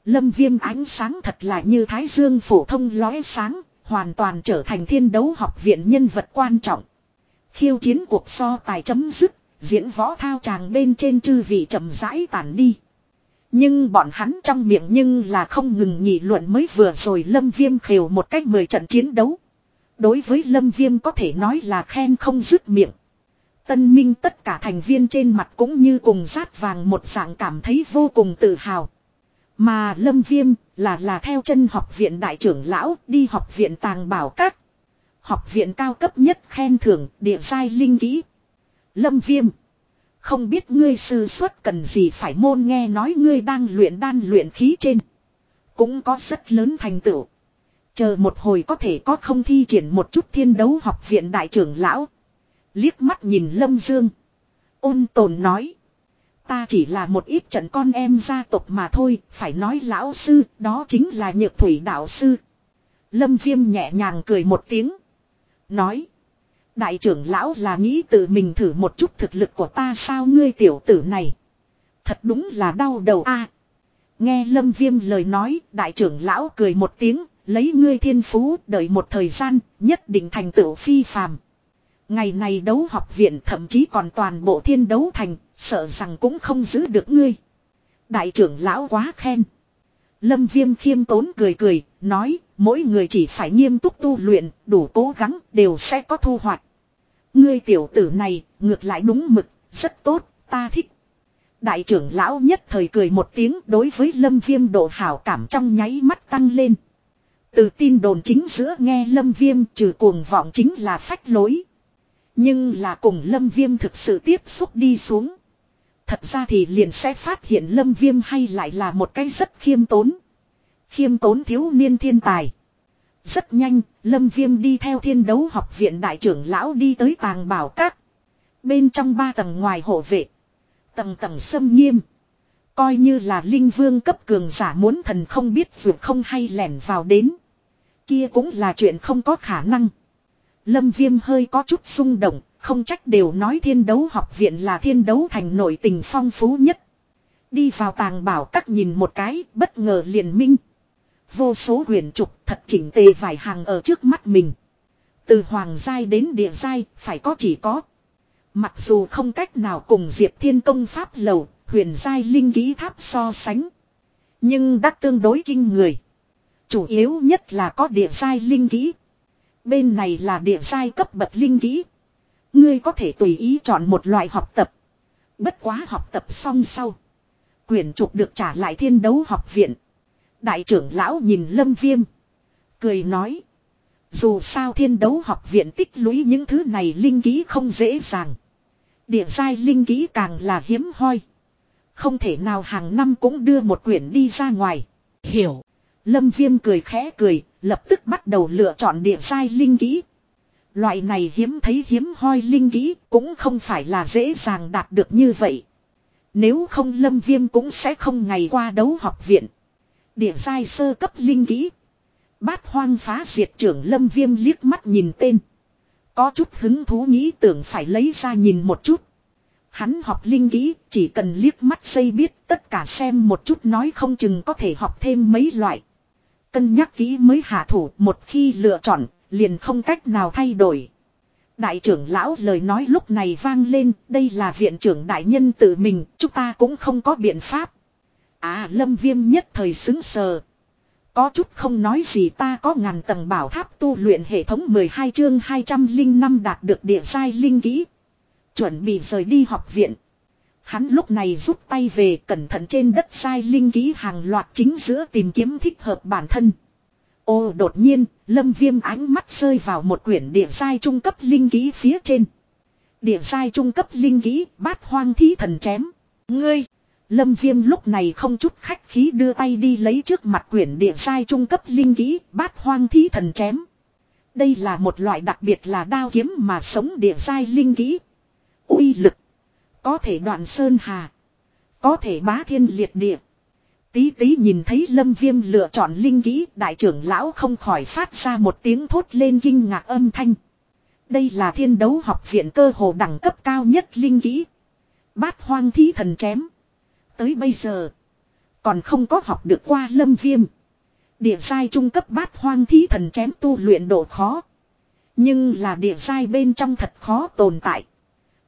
Lâm viêm ánh sáng thật là như thái dương phổ thông lóe sáng, hoàn toàn trở thành thiên đấu học viện nhân vật quan trọng. Khiêu chiến cuộc so tài chấm dứt, diễn võ thao tràng bên trên chư vị chậm rãi tản đi. Nhưng bọn hắn trong miệng nhưng là không ngừng nghị luận mới vừa rồi Lâm Viêm khều một cách 10 trận chiến đấu. Đối với Lâm Viêm có thể nói là khen không dứt miệng. Tân minh tất cả thành viên trên mặt cũng như cùng rát vàng một dạng cảm thấy vô cùng tự hào. Mà Lâm Viêm là là theo chân học viện đại trưởng lão, đi học viện tàng bảo các. Học viện cao cấp nhất khen thưởng, địa giai linh kỹ. Lâm Viêm. Không biết ngươi sư xuất cần gì phải môn nghe nói ngươi đang luyện đan luyện khí trên. Cũng có rất lớn thành tựu. Chờ một hồi có thể có không thi triển một chút thiên đấu học viện đại trưởng lão. Liếc mắt nhìn Lâm Dương. Ôn tồn nói. Ta chỉ là một ít trận con em gia tộc mà thôi, phải nói lão sư, đó chính là nhược thủy đạo sư. Lâm viêm nhẹ nhàng cười một tiếng. Nói. Đại trưởng lão là nghĩ tự mình thử một chút thực lực của ta sao ngươi tiểu tử này. Thật đúng là đau đầu a Nghe lâm viêm lời nói, đại trưởng lão cười một tiếng, lấy ngươi thiên phú, đợi một thời gian, nhất định thành tựu phi phàm. Ngày này đấu học viện thậm chí còn toàn bộ thiên đấu thành, sợ rằng cũng không giữ được ngươi. Đại trưởng lão quá khen. Lâm viêm khiêm tốn cười cười, nói, mỗi người chỉ phải nghiêm túc tu luyện, đủ cố gắng, đều sẽ có thu hoạch. Ngươi tiểu tử này, ngược lại đúng mực, rất tốt, ta thích. Đại trưởng lão nhất thời cười một tiếng đối với lâm viêm độ hảo cảm trong nháy mắt tăng lên. Từ tin đồn chính giữa nghe lâm viêm trừ cuồng vọng chính là phách lối. Nhưng là cùng lâm viêm thực sự tiếp xúc đi xuống. Thật ra thì liền sẽ phát hiện lâm viêm hay lại là một cái rất khiêm tốn. Khiêm tốn thiếu niên thiên tài. Rất nhanh, lâm viêm đi theo thiên đấu học viện đại trưởng lão đi tới tàng bảo các. Bên trong ba tầng ngoài hộ vệ. Tầng tầng xâm nghiêm. Coi như là linh vương cấp cường giả muốn thần không biết vượt không hay lẻn vào đến. Kia cũng là chuyện không có khả năng. Lâm viêm hơi có chút xung động, không trách đều nói thiên đấu học viện là thiên đấu thành nổi tình phong phú nhất. Đi vào tàng bảo các nhìn một cái, bất ngờ liền minh. Vô số huyền trục thật chỉnh tề vài hàng ở trước mắt mình. Từ hoàng giai đến địa giai, phải có chỉ có. Mặc dù không cách nào cùng Diệp Thiên Công Pháp lầu, huyền giai linh ký tháp so sánh. Nhưng đã tương đối kinh người. Chủ yếu nhất là có địa giai linh ký. Bên này là địa giai cấp bậc linh ký. Ngươi có thể tùy ý chọn một loại học tập. Bất quá học tập xong sau. Quyển trục được trả lại thiên đấu học viện. Đại trưởng lão nhìn lâm viêm. Cười nói. Dù sao thiên đấu học viện tích lũy những thứ này linh ký không dễ dàng. Địa giai linh ký càng là hiếm hoi. Không thể nào hàng năm cũng đưa một quyển đi ra ngoài. Hiểu. Lâm viêm cười khẽ cười, lập tức bắt đầu lựa chọn địa giai linh ký. Loại này hiếm thấy hiếm hoi linh ký cũng không phải là dễ dàng đạt được như vậy. Nếu không lâm viêm cũng sẽ không ngày qua đấu học viện. Địa giai sơ cấp linh kỹ. Bát hoang phá diệt trưởng lâm viêm liếc mắt nhìn tên. Có chút hứng thú nghĩ tưởng phải lấy ra nhìn một chút. Hắn học linh kỹ chỉ cần liếc mắt xây biết tất cả xem một chút nói không chừng có thể học thêm mấy loại. Cân nhắc kỹ mới hạ thủ một khi lựa chọn, liền không cách nào thay đổi. Đại trưởng lão lời nói lúc này vang lên, đây là viện trưởng đại nhân tự mình, chúng ta cũng không có biện pháp. À lâm viêm nhất thời xứng sờ. Có chút không nói gì ta có ngàn tầng bảo tháp tu luyện hệ thống 12 chương 205 đạt được địa sai linh kỹ. Chuẩn bị rời đi học viện. Hắn lúc này rút tay về cẩn thận trên đất sai linh kỹ hàng loạt chính giữa tìm kiếm thích hợp bản thân. Ô đột nhiên, lâm viêm ánh mắt rơi vào một quyển địa sai trung cấp linh kỹ phía trên. Địa sai trung cấp linh kỹ bát hoang thí thần chém. Ngươi! Lâm viêm lúc này không chút khách khí đưa tay đi lấy trước mặt quyển địa sai trung cấp linh kỹ, bát hoang thí thần chém. Đây là một loại đặc biệt là đao kiếm mà sống địa sai linh kỹ uy lực có thể đoạn sơn hà. Có thể bá thiên liệt địa. Tí tí nhìn thấy lâm viêm lựa chọn linh kỹ, đại trưởng lão không khỏi phát ra một tiếng thốt lên kinh ngạc âm thanh. Đây là thiên đấu học viện cơ hồ đẳng cấp cao nhất linh kỹ. Bát hoang thí thần chém. Tới bây giờ. Còn không có học được qua lâm viêm. Địa sai trung cấp bát hoang thí thần chém tu luyện độ khó. Nhưng là địa sai bên trong thật khó tồn tại.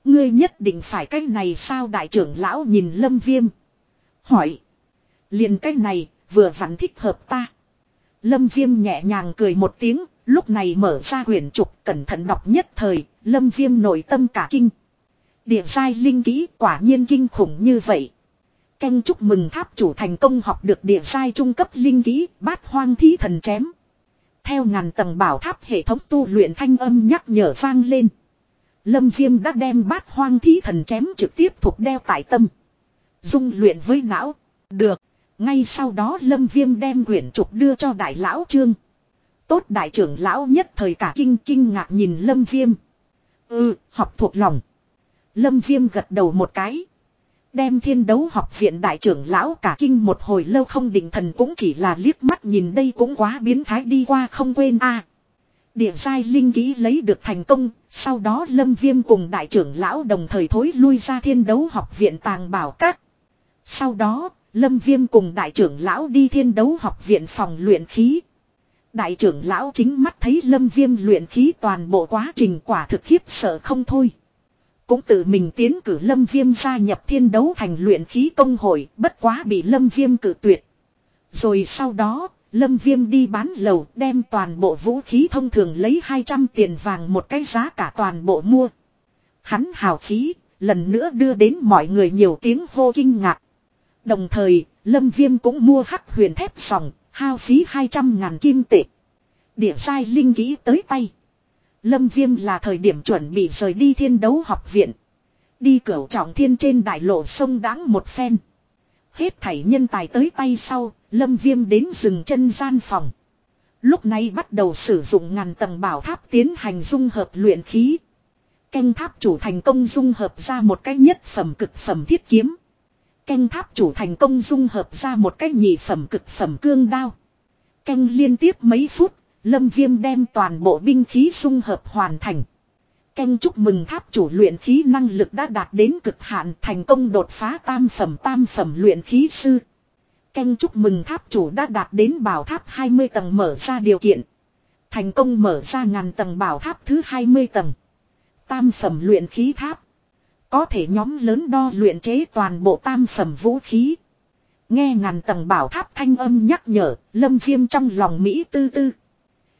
Ngươi nhất định phải cái này sao đại trưởng lão nhìn lâm viêm. Hỏi. liền cái này, vừa vặn thích hợp ta. Lâm viêm nhẹ nhàng cười một tiếng. Lúc này mở ra quyển trục cẩn thận đọc nhất thời. Lâm viêm nội tâm cả kinh. Địa sai linh kỹ quả nhiên kinh khủng như vậy. Canh chúc mừng tháp chủ thành công học được địa sai trung cấp linh kỹ bát hoang thí thần chém. Theo ngàn tầng bảo tháp hệ thống tu luyện thanh âm nhắc nhở vang lên. Lâm Viêm đã đem bát hoang thí thần chém trực tiếp thuộc đeo tại tâm. Dung luyện với não. Được. Ngay sau đó Lâm Viêm đem quyển trục đưa cho đại lão trương. Tốt đại trưởng lão nhất thời cả kinh kinh ngạc nhìn Lâm Viêm. Ừ, học thuộc lòng. Lâm Viêm gật đầu một cái. Đem thiên đấu học viện đại trưởng lão cả kinh một hồi lâu không định thần cũng chỉ là liếc mắt nhìn đây cũng quá biến thái đi qua không quên a Địa sai linh ký lấy được thành công, sau đó lâm viêm cùng đại trưởng lão đồng thời thối lui ra thiên đấu học viện tàng bảo các. Sau đó, lâm viêm cùng đại trưởng lão đi thiên đấu học viện phòng luyện khí. Đại trưởng lão chính mắt thấy lâm viêm luyện khí toàn bộ quá trình quả thực khiếp sợ không thôi. Cũng tự mình tiến cử lâm viêm gia nhập thiên đấu thành luyện khí công hội bất quá bị lâm viêm cử tuyệt. Rồi sau đó, lâm viêm đi bán lầu đem toàn bộ vũ khí thông thường lấy 200 tiền vàng một cái giá cả toàn bộ mua. Hắn hào khí, lần nữa đưa đến mọi người nhiều tiếng hô kinh ngạc. Đồng thời, lâm viêm cũng mua hắc huyền thép sòng, hao phí 200 ngàn kim tệ. Địa sai linh kỹ tới tay. Lâm Viêm là thời điểm chuẩn bị rời đi thiên đấu học viện. Đi cửu trọng thiên trên đại lộ sông đáng một phen. Hết thảy nhân tài tới tay sau, Lâm Viêm đến rừng chân gian phòng. Lúc này bắt đầu sử dụng ngàn tầng bảo tháp tiến hành dung hợp luyện khí. Canh tháp chủ thành công dung hợp ra một cái nhất phẩm cực phẩm thiết kiếm. Canh tháp chủ thành công dung hợp ra một cái nhị phẩm cực phẩm cương đao. Canh liên tiếp mấy phút, Lâm Viêm đem toàn bộ binh khí dung hợp hoàn thành. Canh chúc mừng tháp chủ luyện khí năng lực đã đạt đến cực hạn thành công đột phá tam phẩm tam phẩm luyện khí sư. Canh chúc mừng tháp chủ đã đạt đến bảo tháp 20 tầng mở ra điều kiện. Thành công mở ra ngàn tầng bảo tháp thứ 20 tầng. Tam phẩm luyện khí tháp. Có thể nhóm lớn đo luyện chế toàn bộ tam phẩm vũ khí. Nghe ngàn tầng bảo tháp thanh âm nhắc nhở, lâm viêm trong lòng Mỹ tư tư.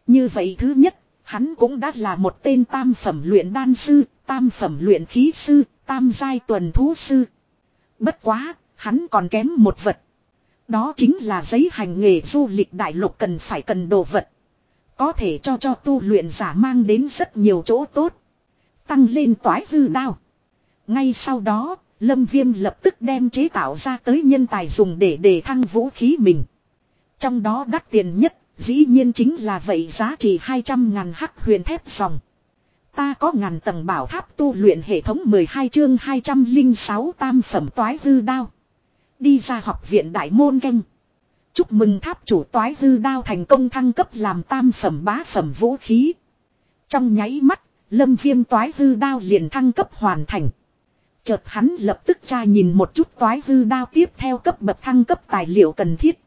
Như vậy thứ nhất, hắn cũng đã là một tên tam phẩm luyện đan sư, tam phẩm luyện khí sư, tam giai tuần thú sư. Bất quá, hắn còn kém một vật. Đó chính là giấy hành nghề du lịch đại lục cần phải cần đồ vật. Có thể cho cho tu luyện giả mang đến rất nhiều chỗ tốt. Tăng lên toái hư đao. Ngay sau đó, Lâm Viêm lập tức đem chế tạo ra tới nhân tài dùng để đề thăng vũ khí mình. Trong đó đắt tiền nhất Dĩ nhiên chính là vậy giá trị 200 ngàn hắc huyền thép dòng. Ta có ngàn tầng bảo tháp tu luyện hệ thống 12 chương 206 tam phẩm toái hư đao. Đi ra học viện đại môn canh. Chúc mừng tháp chủ toái hư đao thành công thăng cấp làm tam phẩm bá phẩm vũ khí. Trong nháy mắt, lâm viêm toái hư đao liền thăng cấp hoàn thành. Chợt hắn lập tức tra nhìn một chút toái hư đao tiếp theo cấp bậc thăng cấp tài liệu cần thiết.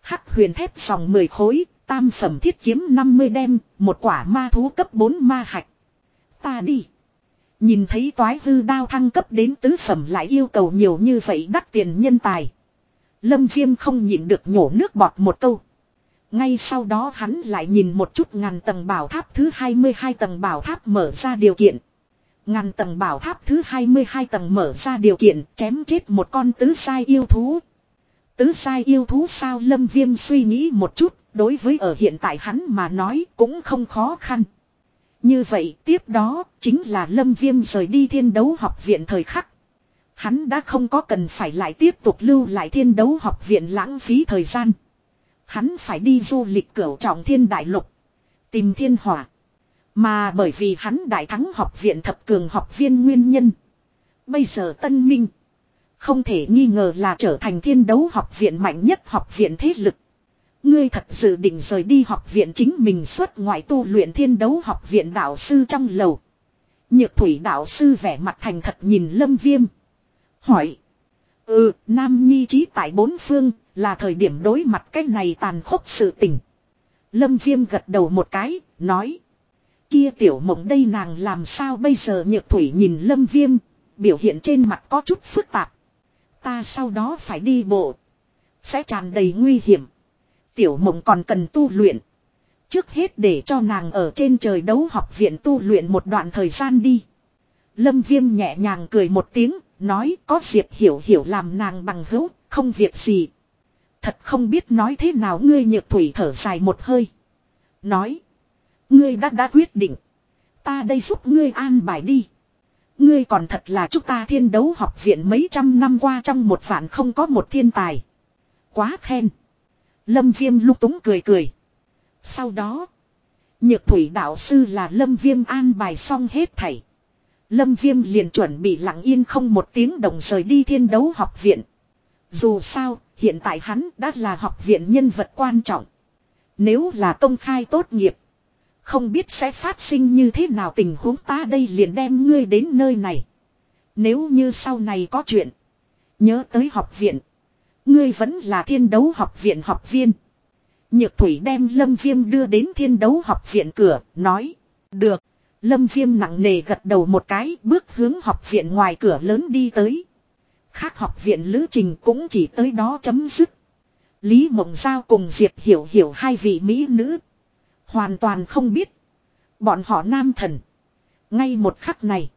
Hắc huyền thép sòng 10 khối, tam phẩm thiết kiếm 50 đem, một quả ma thú cấp 4 ma hạch. Ta đi. Nhìn thấy toái hư đao thăng cấp đến tứ phẩm lại yêu cầu nhiều như vậy đắt tiền nhân tài. Lâm viêm không nhịn được nhổ nước bọt một câu. Ngay sau đó hắn lại nhìn một chút ngàn tầng bảo tháp thứ 22 tầng bảo tháp mở ra điều kiện. Ngàn tầng bảo tháp thứ 22 tầng mở ra điều kiện chém chết một con tứ sai yêu thú. Tứ sai yêu thú sao lâm viêm suy nghĩ một chút, đối với ở hiện tại hắn mà nói cũng không khó khăn. Như vậy tiếp đó chính là lâm viêm rời đi thiên đấu học viện thời khắc. Hắn đã không có cần phải lại tiếp tục lưu lại thiên đấu học viện lãng phí thời gian. Hắn phải đi du lịch cửu trọng thiên đại lục. Tìm thiên hỏa. Mà bởi vì hắn đại thắng học viện thập cường học viên nguyên nhân. Bây giờ tân minh. Không thể nghi ngờ là trở thành thiên đấu học viện mạnh nhất học viện thế lực. Ngươi thật sự định rời đi học viện chính mình xuất ngoại tu luyện thiên đấu học viện đạo sư trong lầu. Nhược thủy đạo sư vẻ mặt thành thật nhìn lâm viêm. Hỏi. Ừ, Nam Nhi trí tại bốn phương, là thời điểm đối mặt cái này tàn khốc sự tình. Lâm viêm gật đầu một cái, nói. Kia tiểu mộng đây nàng làm sao bây giờ nhược thủy nhìn lâm viêm, biểu hiện trên mặt có chút phức tạp. Ta sau đó phải đi bộ. Sẽ tràn đầy nguy hiểm. Tiểu mộng còn cần tu luyện. Trước hết để cho nàng ở trên trời đấu học viện tu luyện một đoạn thời gian đi. Lâm viêm nhẹ nhàng cười một tiếng, nói có Diệp hiểu hiểu làm nàng bằng hữu, không việc gì. Thật không biết nói thế nào ngươi nhược thủy thở dài một hơi. Nói. Ngươi đã đã quyết định. Ta đây giúp ngươi an bài đi. Ngươi còn thật là chúng ta thiên đấu học viện mấy trăm năm qua trong một vạn không có một thiên tài. Quá khen. Lâm viêm lúc túng cười cười. Sau đó. Nhược thủy đạo sư là lâm viêm an bài xong hết thảy. Lâm Viêm liền chuẩn bị lặng yên không một tiếng đồng rời đi thiên đấu học viện. Dù sao, hiện tại hắn đã là học viện nhân vật quan trọng. Nếu là công khai tốt nghiệp, không biết sẽ phát sinh như thế nào tình huống ta đây liền đem ngươi đến nơi này. Nếu như sau này có chuyện, nhớ tới học viện. Ngươi vẫn là thiên đấu học viện học viên. Nhược thủy đem lâm viêm đưa đến thiên đấu học viện cửa, nói. Được. Lâm viêm nặng nề gật đầu một cái bước hướng học viện ngoài cửa lớn đi tới. Khác học viện lữ trình cũng chỉ tới đó chấm dứt. Lý Mộng Giao cùng Diệp Hiểu Hiểu hai vị Mỹ nữ. Hoàn toàn không biết. Bọn họ nam thần. Ngay một khắc này.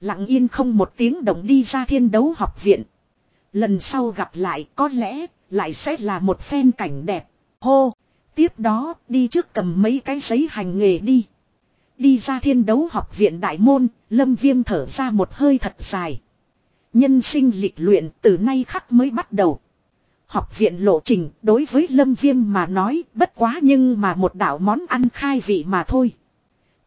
Lặng yên không một tiếng động đi ra thiên đấu học viện. Lần sau gặp lại có lẽ lại sẽ là một phen cảnh đẹp. Hô! Tiếp đó đi trước cầm mấy cái giấy hành nghề đi. Đi ra thiên đấu học viện đại môn, lâm viêm thở ra một hơi thật dài. Nhân sinh lịch luyện từ nay khắc mới bắt đầu. Học viện lộ trình, đối với lâm viêm mà nói, bất quá nhưng mà một đảo món ăn khai vị mà thôi.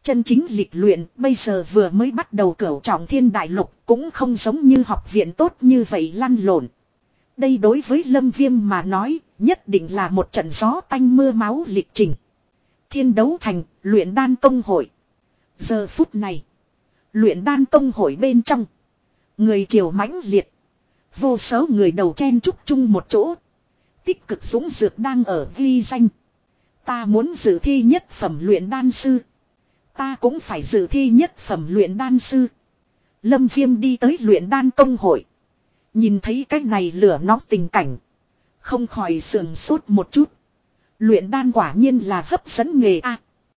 Chân chính lịch luyện, bây giờ vừa mới bắt đầu cửu trọng thiên đại lục, cũng không giống như học viện tốt như vậy lăn lộn. Đây đối với lâm viêm mà nói, nhất định là một trận gió tanh mưa máu lịch trình. Thiên đấu thành, luyện đan công hội. Giờ phút này, luyện đan công hội bên trong. Người triều mãnh liệt. Vô số người đầu chen chúc chung một chỗ. Tích cực dũng dược đang ở ghi danh. Ta muốn dự thi nhất phẩm luyện đan sư. Ta cũng phải dự thi nhất phẩm luyện đan sư. Lâm Viêm đi tới luyện đan công hội. Nhìn thấy cái này lửa nóng tình cảnh. Không khỏi sườn sốt một chút. Luyện đan quả nhiên là hấp dẫn nghề A.